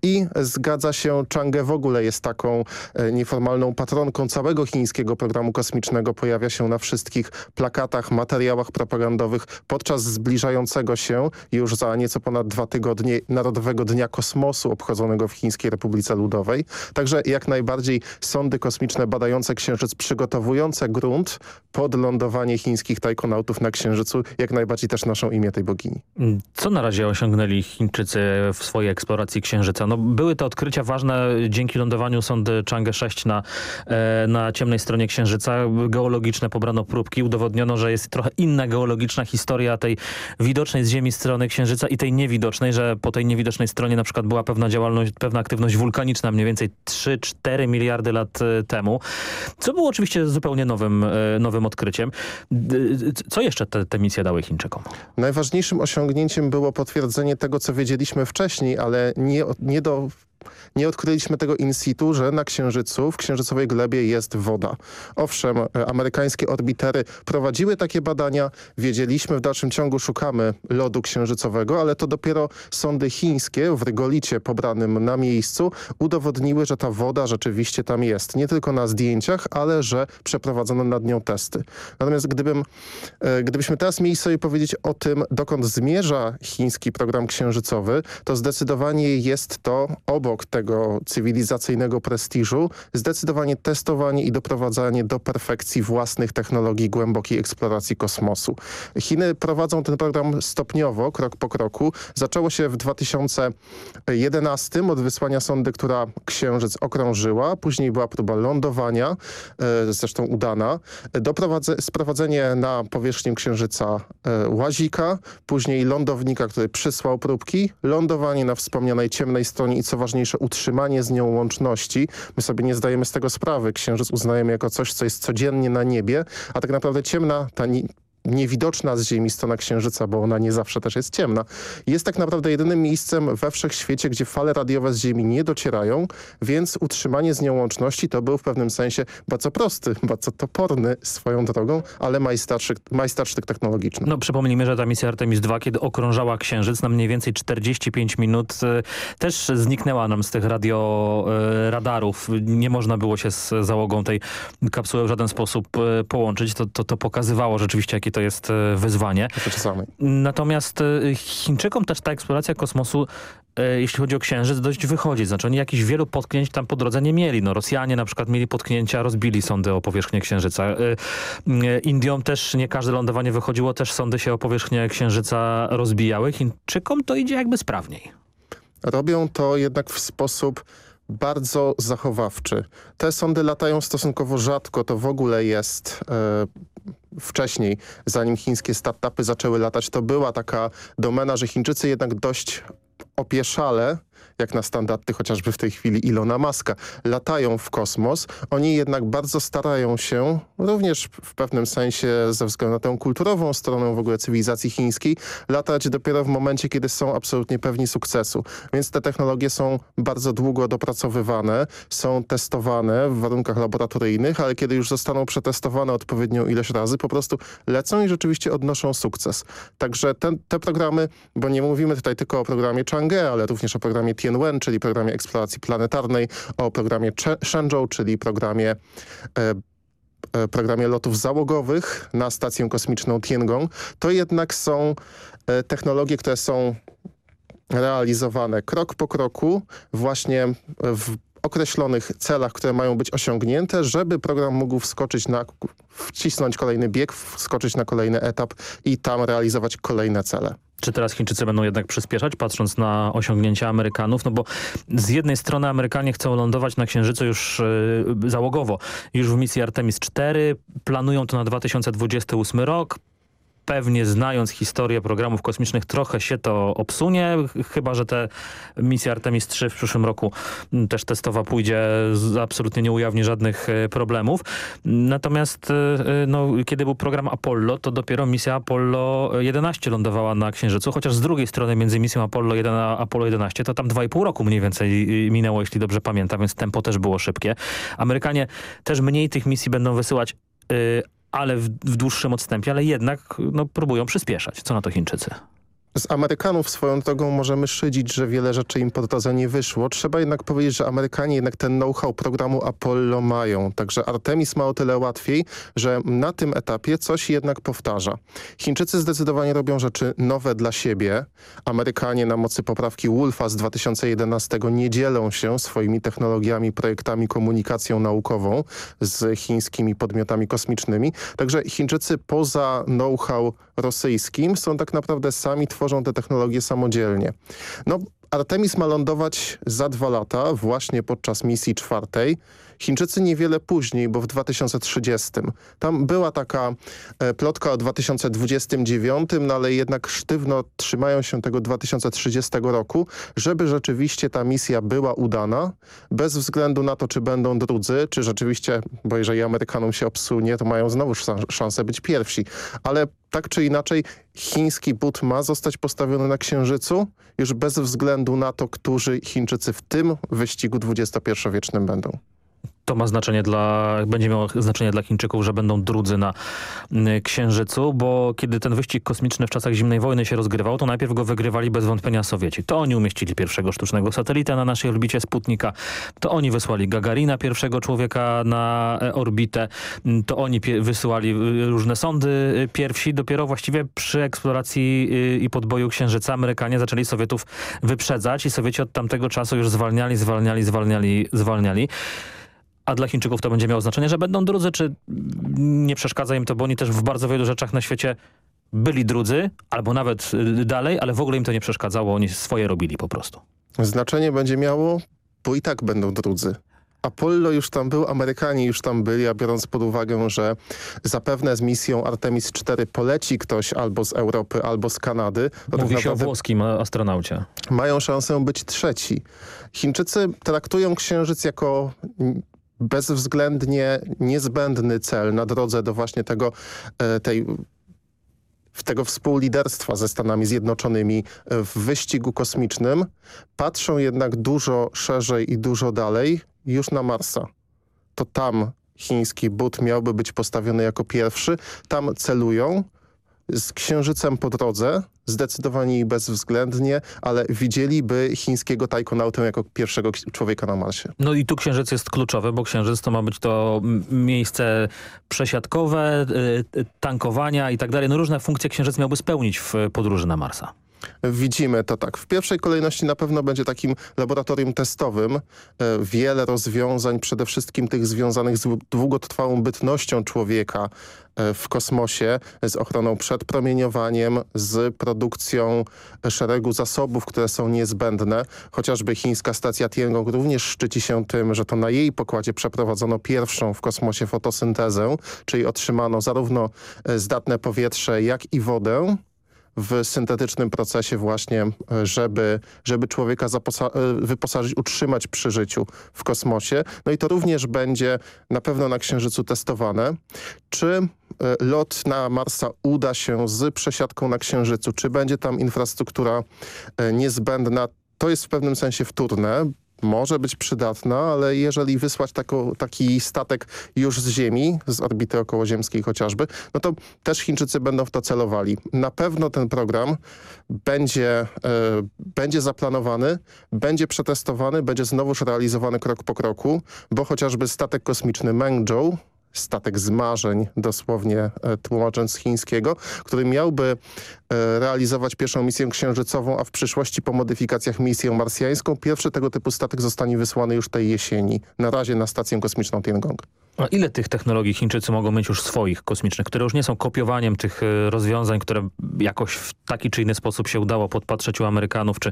I zgadza się, Chang'e w ogóle jest taką e, nieformalną patronką całego chińskiego programu kosmicznego. Pojawia się na wszystkich plakatach, materiałach propagandowych podczas zbliżającego się już za nieco ponad dwa tygodnie Narodowego Dnia Kosmosu obchodzonego w Chińskiej Republice Ludowej. Także jak najbardziej sondy kosmiczne badające Księżyc, przygotowujące grunt pod lądowanie chińskich tajkonautów na Księżycu, jak najbardziej też noszą imię tej bogini. Co na razie osiągnęli Chińczycy w swojej eksploracji Księżyca? No, były to odkrycia ważne dzięki lądowaniu sondy Chang'e 6 na, e, na ciemnej stronie Księżyca. Geologiczne pobrano próbki, udowodniono, że jest trochę inna geologiczna historia tej widocznej z Ziemi strony Księżyca i tej niewidocznej, że po tej niewidocznej stronie na przykład była pewna działalność, pewna aktywność wulkaniczna mniej więcej 3-4 miliardy lat e, temu, co było oczywiście zupełnie nowym, e, nowym odkryciem. Co jeszcze te, te misje dały Chińczykom? Najważniejszym osiągnięciem było potwierdzenie tego, co wiedzieliśmy wcześniej, ale nie, nie do nie odkryliśmy tego in situ, że na Księżycu, w księżycowej glebie jest woda. Owszem, e, amerykańskie orbitery prowadziły takie badania, wiedzieliśmy, w dalszym ciągu szukamy lodu księżycowego, ale to dopiero sondy chińskie w rygolicie pobranym na miejscu udowodniły, że ta woda rzeczywiście tam jest. Nie tylko na zdjęciach, ale że przeprowadzono nad nią testy. Natomiast gdybym, e, gdybyśmy teraz mieli sobie powiedzieć o tym, dokąd zmierza chiński program księżycowy, to zdecydowanie jest to obok tego cywilizacyjnego prestiżu, zdecydowanie testowanie i doprowadzanie do perfekcji własnych technologii głębokiej eksploracji kosmosu. Chiny prowadzą ten program stopniowo, krok po kroku. Zaczęło się w 2011 od wysłania sondy, która Księżyc okrążyła. Później była próba lądowania, e, zresztą udana. Sprowadzenie na powierzchnię Księżyca e, łazika, później lądownika, który przysłał próbki, lądowanie na wspomnianej ciemnej stronie i co ważniejsze utrzymanie z nią łączności. My sobie nie zdajemy z tego sprawy. Księżyc uznajemy jako coś, co jest codziennie na niebie, a tak naprawdę ciemna, ta niewidoczna z Ziemi strona Księżyca, bo ona nie zawsze też jest ciemna, jest tak naprawdę jedynym miejscem we wszechświecie, gdzie fale radiowe z Ziemi nie docierają, więc utrzymanie z nią łączności to był w pewnym sensie bardzo prosty, bardzo toporny swoją drogą, ale majstersztyk, majstersztyk technologiczny. No przypomnijmy, że ta misja Artemis II, kiedy okrążała Księżyc na mniej więcej 45 minut, e, też zniknęła nam z tych radio e, radarów. Nie można było się z załogą tej kapsuły w żaden sposób e, połączyć. To, to, to pokazywało rzeczywiście, jakie to jest e, wyzwanie. Natomiast e, Chińczykom też ta eksploracja kosmosu e, jeśli chodzi o Księżyc, dość wychodzi. Znaczy oni jakichś wielu potknięć tam po drodze nie mieli. No, Rosjanie na przykład mieli potknięcia, rozbili sondy o powierzchnię Księżyca. Indiom też nie każde lądowanie wychodziło, też sondy się o powierzchnię Księżyca rozbijały. Chińczykom to idzie jakby sprawniej. Robią to jednak w sposób bardzo zachowawczy. Te sondy latają stosunkowo rzadko, to w ogóle jest e, wcześniej, zanim chińskie startupy zaczęły latać, to była taka domena, że Chińczycy jednak dość opieszale jak na standardy chociażby w tej chwili Ilona Maska, latają w kosmos. Oni jednak bardzo starają się, również w pewnym sensie ze względu na tę kulturową stronę w ogóle cywilizacji chińskiej, latać dopiero w momencie, kiedy są absolutnie pewni sukcesu. Więc te technologie są bardzo długo dopracowywane, są testowane w warunkach laboratoryjnych, ale kiedy już zostaną przetestowane odpowiednią ilość razy, po prostu lecą i rzeczywiście odnoszą sukces. Także ten, te programy, bo nie mówimy tutaj tylko o programie Chang'e, ale również o programie Tianwen, czyli programie eksploracji planetarnej, o programie Shenzhou, czyli programie e, e, programie lotów załogowych na stację kosmiczną Tiangong, to jednak są e, technologie, które są realizowane krok po kroku właśnie w określonych celach, które mają być osiągnięte, żeby program mógł wskoczyć na, wcisnąć kolejny bieg, wskoczyć na kolejny etap i tam realizować kolejne cele. Czy teraz Chińczycy będą jednak przyspieszać, patrząc na osiągnięcia Amerykanów? No bo z jednej strony Amerykanie chcą lądować na Księżycu już yy, załogowo, już w misji Artemis 4, planują to na 2028 rok, pewnie znając historię programów kosmicznych trochę się to obsunie, chyba że te misja Artemis 3 w przyszłym roku też testowa pójdzie, absolutnie nie ujawni żadnych e, problemów. Natomiast e, e, no, kiedy był program Apollo, to dopiero misja Apollo 11 lądowała na Księżycu, chociaż z drugiej strony między misją Apollo 1 a Apollo 11 to tam 2,5 roku mniej więcej minęło, jeśli dobrze pamiętam, więc tempo też było szybkie. Amerykanie też mniej tych misji będą wysyłać, ale w, w dłuższym odstępie, ale jednak no, próbują przyspieszać. Co na to Chińczycy? Z Amerykanów swoją drogą możemy szydzić, że wiele rzeczy im po drodze nie wyszło. Trzeba jednak powiedzieć, że Amerykanie jednak ten know-how programu Apollo mają. Także Artemis ma o tyle łatwiej, że na tym etapie coś jednak powtarza. Chińczycy zdecydowanie robią rzeczy nowe dla siebie. Amerykanie na mocy poprawki Wolfa z 2011 nie dzielą się swoimi technologiami, projektami, komunikacją naukową z chińskimi podmiotami kosmicznymi. Także Chińczycy poza know-how rosyjskim są tak naprawdę sami tworzą tworzą te technologie samodzielnie. No, Artemis ma lądować za dwa lata, właśnie podczas misji czwartej. Chińczycy niewiele później, bo w 2030. Tam była taka e, plotka o 2029, no ale jednak sztywno trzymają się tego 2030 roku, żeby rzeczywiście ta misja była udana, bez względu na to, czy będą drudzy, czy rzeczywiście, bo jeżeli Amerykanom się obsunie, to mają znowu szansę być pierwsi. Ale tak czy inaczej chiński but ma zostać postawiony na Księżycu, już bez względu na to, którzy Chińczycy w tym wyścigu XXI-wiecznym będą to ma znaczenie dla, będzie miało znaczenie dla Chińczyków, że będą drudzy na mm, Księżycu, bo kiedy ten wyścig kosmiczny w czasach zimnej wojny się rozgrywał, to najpierw go wygrywali bez wątpienia Sowieci. To oni umieścili pierwszego sztucznego satelita na naszej orbicie Sputnika, to oni wysłali Gagarina, pierwszego człowieka na e, orbitę, mm, to oni wysyłali y, różne sondy y, pierwsi. Dopiero właściwie przy eksploracji y, i podboju Księżyca Amerykanie zaczęli Sowietów wyprzedzać i Sowieci od tamtego czasu już zwalniali, zwalniali, zwalniali, zwalniali a dla Chińczyków to będzie miało znaczenie, że będą drudzy, czy nie przeszkadza im to, bo oni też w bardzo wielu rzeczach na świecie byli drudzy, albo nawet y, dalej, ale w ogóle im to nie przeszkadzało, oni swoje robili po prostu. Znaczenie będzie miało, bo i tak będą drudzy. Apollo już tam był, Amerykanie już tam byli, a biorąc pod uwagę, że zapewne z misją Artemis 4 poleci ktoś albo z Europy, albo z Kanady. Mówi tak się o włoskim astronaucie. Mają szansę być trzeci. Chińczycy traktują Księżyc jako bezwzględnie niezbędny cel na drodze do właśnie tego, e, tej tego współliderstwa ze Stanami Zjednoczonymi w wyścigu kosmicznym, patrzą jednak dużo szerzej i dużo dalej już na Marsa. To tam chiński but miałby być postawiony jako pierwszy, tam celują, z księżycem po drodze, zdecydowanie i bezwzględnie, ale widzieliby chińskiego tajkonautę jako pierwszego człowieka na Marsie. No i tu księżyc jest kluczowy, bo księżyc to ma być to miejsce przesiadkowe, y, y, tankowania i tak dalej. No różne funkcje księżyc miałby spełnić w podróży na Marsa. Widzimy to tak. W pierwszej kolejności na pewno będzie takim laboratorium testowym. E, wiele rozwiązań, przede wszystkim tych związanych z długotrwałą bytnością człowieka e, w kosmosie, z ochroną przed promieniowaniem, z produkcją szeregu zasobów, które są niezbędne. Chociażby chińska stacja Tiangong również szczyci się tym, że to na jej pokładzie przeprowadzono pierwszą w kosmosie fotosyntezę, czyli otrzymano zarówno e, zdatne powietrze, jak i wodę w syntetycznym procesie właśnie, e, żeby, żeby człowieka e, wyposażyć, utrzymać przy życiu w kosmosie. No i to również będzie na pewno na Księżycu testowane. Czy e, lot na Marsa uda się z przesiadką na Księżycu? Czy będzie tam infrastruktura niezbędna? To jest w pewnym sensie wtórne, może być przydatna, ale jeżeli wysłać tako, taki statek już z Ziemi, z orbity okołoziemskiej chociażby, no to też Chińczycy będą w to celowali. Na pewno ten program będzie, e, będzie zaplanowany, będzie przetestowany, będzie znowuż realizowany krok po kroku, bo chociażby statek kosmiczny Mengzhou statek z marzeń, dosłownie e, tłumacząc z chińskiego, który miałby e, realizować pierwszą misję księżycową, a w przyszłości po modyfikacjach misję marsjańską. Pierwszy tego typu statek zostanie wysłany już tej jesieni, na razie na stację kosmiczną Tiangong. A ile tych technologii Chińczycy mogą mieć już swoich kosmicznych, które już nie są kopiowaniem tych e, rozwiązań, które jakoś w taki czy inny sposób się udało podpatrzeć u Amerykanów czy,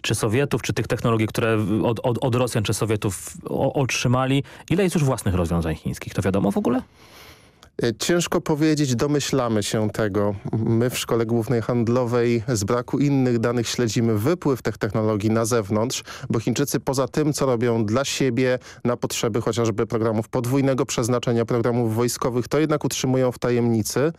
czy Sowietów, czy tych technologii, które od, od, od Rosjan czy Sowietów otrzymali? Ile jest już własnych rozwiązań chińskich? To wiadomo w ogóle? E, ciężko powiedzieć, domyślamy się tego. My w Szkole Głównej Handlowej z braku innych danych śledzimy wypływ tych technologii na zewnątrz, bo Chińczycy poza tym, co robią dla siebie na potrzeby chociażby programów podwójnego przeznaczenia, programów wojskowych, to jednak utrzymują w tajemnicy.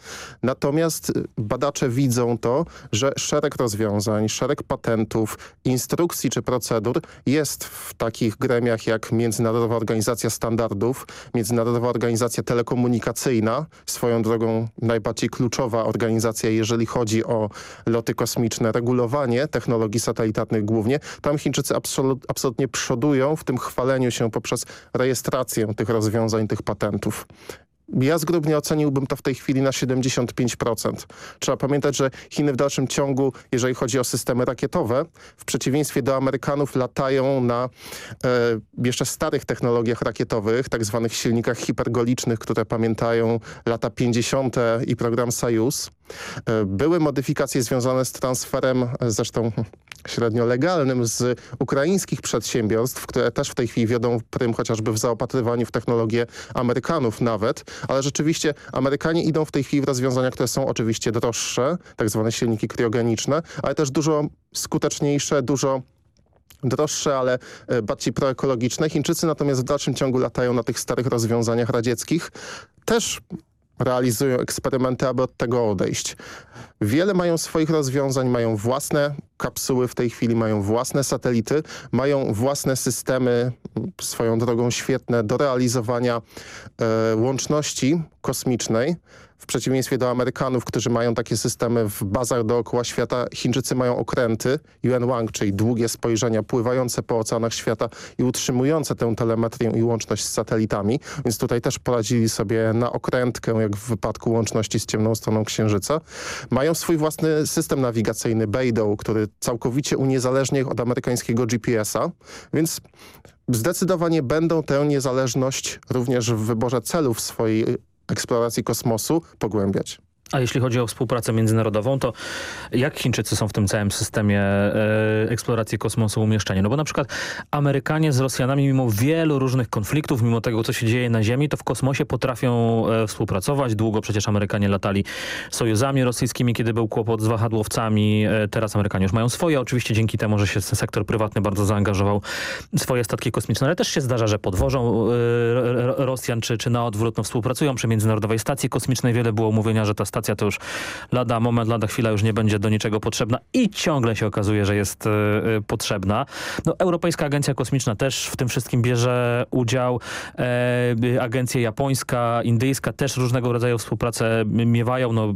Natomiast e, badacze widzą to, że szereg rozwiązań, szereg patentów, instrukcji czy procedur jest w takich gremiach jak Międzynarodowa Organizacja Standardów, Międzynarodowa Organizacja Telekomunikacyjna, swoją drogą najbardziej kluczowa organizacja, jeżeli chodzi o loty kosmiczne, regulowanie technologii satelitarnych głównie. Tam Chińczycy absolut, absolutnie przodują w tym chwaleniu się poprzez rejestrację tych rozwiązań, tych patentów. Ja zgrubnie oceniłbym to w tej chwili na 75%. Trzeba pamiętać, że Chiny w dalszym ciągu, jeżeli chodzi o systemy rakietowe, w przeciwieństwie do Amerykanów latają na e, jeszcze starych technologiach rakietowych, tak zwanych silnikach hipergolicznych, które pamiętają lata 50. i program Sojus. E, były modyfikacje związane z transferem, zresztą średnio legalnym z ukraińskich przedsiębiorstw, które też w tej chwili wiodą prym chociażby w zaopatrywaniu w technologię Amerykanów nawet, ale rzeczywiście Amerykanie idą w tej chwili w rozwiązania, które są oczywiście droższe, tak zwane silniki kriogeniczne, ale też dużo skuteczniejsze, dużo droższe, ale e, bardziej proekologiczne. Chińczycy natomiast w dalszym ciągu latają na tych starych rozwiązaniach radzieckich. Też realizują eksperymenty, aby od tego odejść. Wiele mają swoich rozwiązań, mają własne kapsuły w tej chwili, mają własne satelity, mają własne systemy, swoją drogą świetne, do realizowania e, łączności kosmicznej. W przeciwieństwie do Amerykanów, którzy mają takie systemy w bazach dookoła świata, Chińczycy mają okręty Yuan Wang, czyli długie spojrzenia pływające po oceanach świata i utrzymujące tę telemetrię i łączność z satelitami. Więc tutaj też poradzili sobie na okrętkę, jak w wypadku łączności z ciemną stroną Księżyca. Mają swój własny system nawigacyjny Beidou, który całkowicie uniezależnia od amerykańskiego GPS-a, więc zdecydowanie będą tę niezależność również w wyborze celów swojej eksploracji kosmosu pogłębiać. A jeśli chodzi o współpracę międzynarodową, to jak Chińczycy są w tym całym systemie e, eksploracji kosmosu umieszczeni? No bo na przykład Amerykanie z Rosjanami mimo wielu różnych konfliktów, mimo tego co się dzieje na Ziemi, to w kosmosie potrafią e, współpracować. Długo przecież Amerykanie latali sojuzami rosyjskimi, kiedy był kłopot z wahadłowcami. E, teraz Amerykanie już mają swoje. Oczywiście dzięki temu, że się sektor prywatny bardzo zaangażował swoje statki kosmiczne, ale też się zdarza, że podwożą Rosjan czy, czy na odwrót no, współpracują przy Międzynarodowej Stacji Kosmicznej. Wiele było mówienia, że ta stacja to już lada moment, lada chwila już nie będzie do niczego potrzebna i ciągle się okazuje, że jest y, potrzebna. No, Europejska Agencja Kosmiczna też w tym wszystkim bierze udział. E, japońska, indyjska też różnego rodzaju współpracę miewają. No,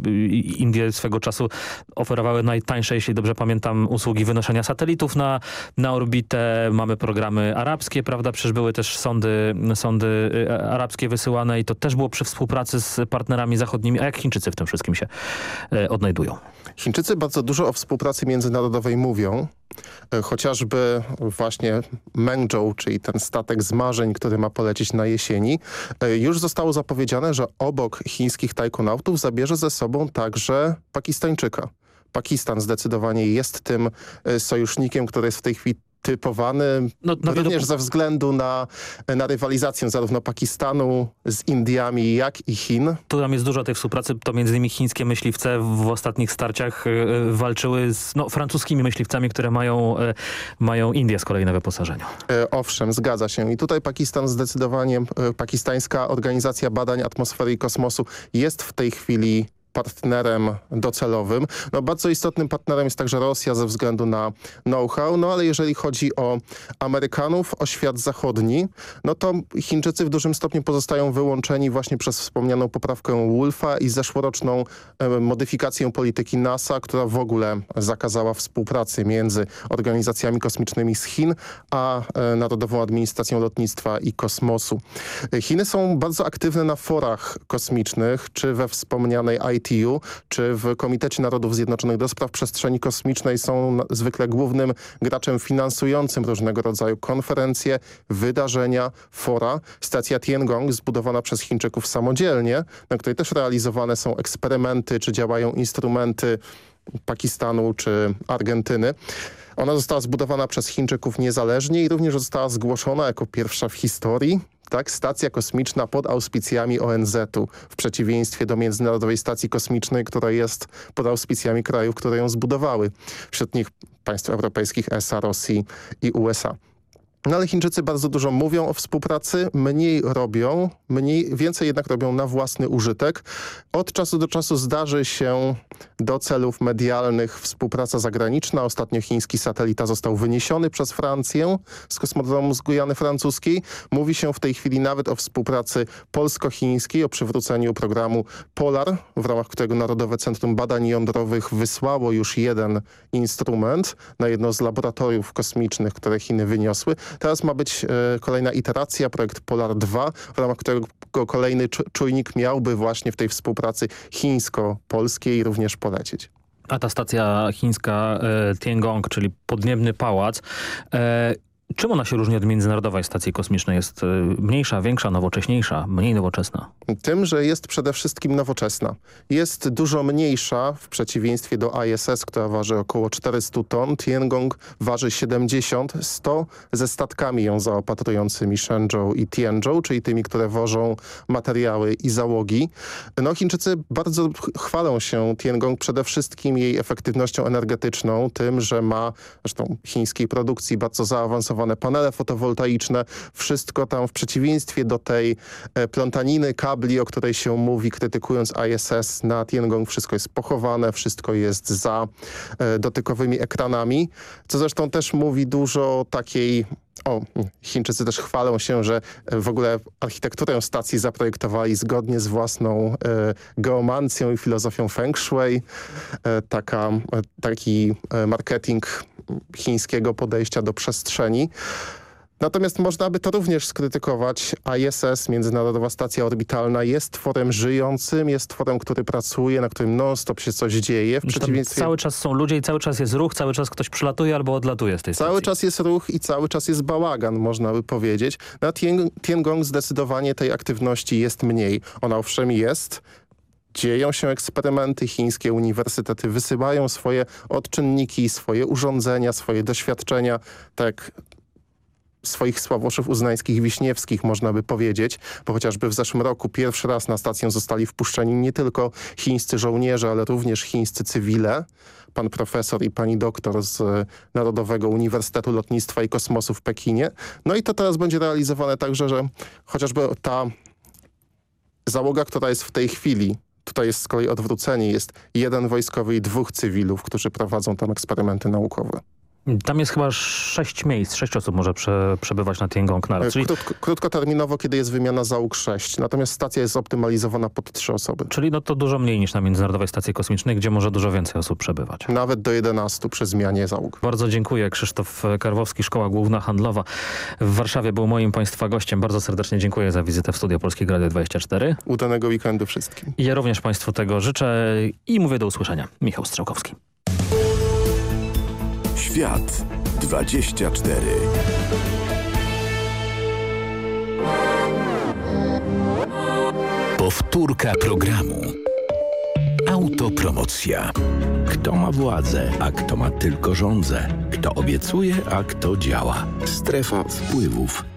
Indie swego czasu oferowały najtańsze, jeśli dobrze pamiętam, usługi wynoszenia satelitów na, na orbitę. Mamy programy arabskie, prawda? Przecież były też sądy, sądy arabskie wysyłane i to też było przy współpracy z partnerami zachodnimi. A jak Chińczycy w tym wszystkim? się e, odnajdują. Chińczycy bardzo dużo o współpracy międzynarodowej mówią. E, chociażby właśnie Mengzhou, czyli ten statek z marzeń, który ma polecieć na jesieni, e, już zostało zapowiedziane, że obok chińskich tajkonautów zabierze ze sobą także Pakistańczyka. Pakistan zdecydowanie jest tym sojusznikiem, który jest w tej chwili typowany No, na również ze względu na, na rywalizację zarówno Pakistanu z Indiami, jak i Chin. Tu tam jest dużo tej współpracy, to między innymi chińskie myśliwce w ostatnich starciach e, e, walczyły z no, francuskimi myśliwcami, które mają, e, mają Indie z kolei na wyposażeniu. Owszem, zgadza się. I tutaj Pakistan zdecydowanie, pakistańska organizacja badań atmosfery i kosmosu jest w tej chwili partnerem docelowym. No, bardzo istotnym partnerem jest także Rosja ze względu na know-how, no ale jeżeli chodzi o Amerykanów, o świat zachodni, no to Chińczycy w dużym stopniu pozostają wyłączeni właśnie przez wspomnianą poprawkę Wolfa i zeszłoroczną e, modyfikację polityki NASA, która w ogóle zakazała współpracy między organizacjami kosmicznymi z Chin, a e, Narodową Administracją Lotnictwa i Kosmosu. Chiny są bardzo aktywne na forach kosmicznych, czy we wspomnianej ITU, czy w Komitecie Narodów Zjednoczonych do spraw przestrzeni kosmicznej są zwykle głównym graczem finansującym różnego rodzaju konferencje, wydarzenia, fora. Stacja Tiangong zbudowana przez Chińczyków samodzielnie, na której też realizowane są eksperymenty, czy działają instrumenty Pakistanu czy Argentyny. Ona została zbudowana przez Chińczyków niezależnie i również została zgłoszona jako pierwsza w historii tak, stacja kosmiczna pod auspicjami ONZ-u, w przeciwieństwie do Międzynarodowej Stacji Kosmicznej, która jest pod auspicjami krajów, które ją zbudowały. Wśród nich państw europejskich, ESA, Rosji i USA. No ale Chińczycy bardzo dużo mówią o współpracy, mniej robią, mniej, więcej jednak robią na własny użytek. Od czasu do czasu zdarzy się do celów medialnych współpraca zagraniczna. Ostatnio chiński satelita został wyniesiony przez Francję z kosmodromu z Gujany Francuskiej. Mówi się w tej chwili nawet o współpracy polsko-chińskiej, o przywróceniu programu Polar, w ramach którego Narodowe Centrum Badań Jądrowych wysłało już jeden instrument na jedno z laboratoriów kosmicznych, które Chiny wyniosły. Teraz ma być e, kolejna iteracja, projekt Polar 2, w ramach którego kolejny czu- czujnik miałby właśnie w tej współpracy chińsko-polskiej również polecieć. A ta stacja chińska e, Tiangong, czyli podniebny pałac, e, czym ona się różni od międzynarodowej stacji kosmicznej? Jest e, mniejsza, większa, nowocześniejsza, mniej nowoczesna? Tym, że jest przede wszystkim nowoczesna. Jest dużo mniejsza w przeciwieństwie do ISS, która waży około 400 ton. Tiangong waży 70, 100 ze statkami ją zaopatrującymi Shenzhou i Tianzhou, czyli tymi, które wożą materiały i załogi. No Chińczycy bardzo ch- chwalą się Tiangong przede wszystkim jej efektywnością energetyczną, tym, że ma zresztą chińskiej produkcji bardzo zaawansowane panele fotowoltaiczne. Wszystko tam w przeciwieństwie do tej e, plątaniny kabli, o której się mówi, krytykując ISS na Tiangong, wszystko jest pochowane, wszystko jest za e, dotykowymi ekranami, co zresztą też mówi dużo takiej o, Chińczycy też chwalą się, że e, w ogóle architekturę stacji zaprojektowali zgodnie z własną e, geomancją i filozofią feng shui. E, taka, e, taki e, marketing chińskiego podejścia do przestrzeni. Natomiast można by to również skrytykować. ISS, Międzynarodowa Stacja Orbitalna, jest tworem żyjącym, jest tworem, który pracuje, na którym non-stop się coś dzieje. W przeciwieństwie... Cały czas są ludzie i cały czas jest ruch, cały czas ktoś przylatuje albo odlatuje z tej stacji. Cały czas jest ruch i cały czas jest bałagan, można by powiedzieć. Na Tian- Tiangong zdecydowanie tej aktywności jest mniej. Ona owszem jest, dzieją się eksperymenty, chińskie uniwersytety wysyłają swoje odczynniki, swoje urządzenia, swoje doświadczenia, tak swoich sławoszów uznańskich wiśniewskich, można by powiedzieć, bo chociażby w zeszłym roku pierwszy raz na stację zostali wpuszczeni nie tylko chińscy żołnierze, ale również chińscy cywile. Pan profesor i pani doktor z e, Narodowego Uniwersytetu Lotnictwa i Kosmosu w Pekinie. No i to teraz będzie realizowane także, że chociażby ta załoga, która jest w tej chwili, tutaj jest z kolei odwrócenie, jest jeden wojskowy i dwóch cywilów, którzy prowadzą tam eksperymenty naukowe. Tam jest chyba sześć miejsc, sześć osób może prze, przebywać na Tiangong naraz. Czyli, Krótko, krótkoterminowo, kiedy jest wymiana załóg 6, natomiast stacja jest optymalizowana pod trzy osoby. czyli no to dużo mniej niż na Międzynarodowej Stacji Kosmicznej, gdzie może dużo więcej osób przebywać. Nawet do 11 przy zmianie załóg. Bardzo dziękuję. Krzysztof Karwowski, Szkoła Główna Handlowa w Warszawie był moim Państwa gościem. Bardzo serdecznie dziękuję za wizytę w studio Polskiego Radia 24. Udanego weekendu wszystkim. I ja również Państwu tego życzę i mówię do usłyszenia. Michał Strzałkowski. Świat 24. Powtórka programu. Autopromocja. Kto ma władzę, a kto ma tylko żądzę? Kto obiecuje, a kto działa. Strefa wpływów.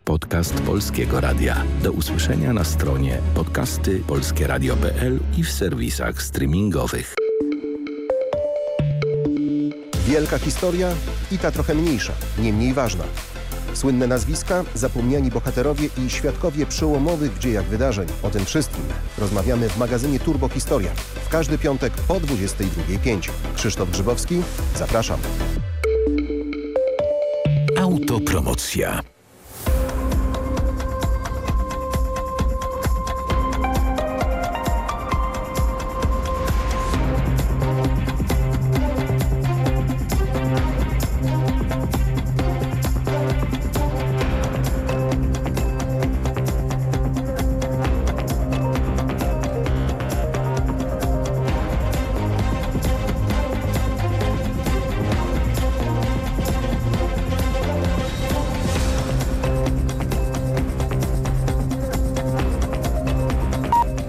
Podcast Polskiego Radia. Do usłyszenia na stronie podcasty polskieradio.pl i w serwisach streamingowych. Wielka historia i ta trochę mniejsza, nie mniej ważna. Słynne nazwiska, zapomniani bohaterowie i świadkowie przełomowych w dziejach wydarzeń. O tym wszystkim rozmawiamy w magazynie Turbo Historia. W każdy piątek po 22.05. Krzysztof Grzybowski, zapraszam. Autopromocja.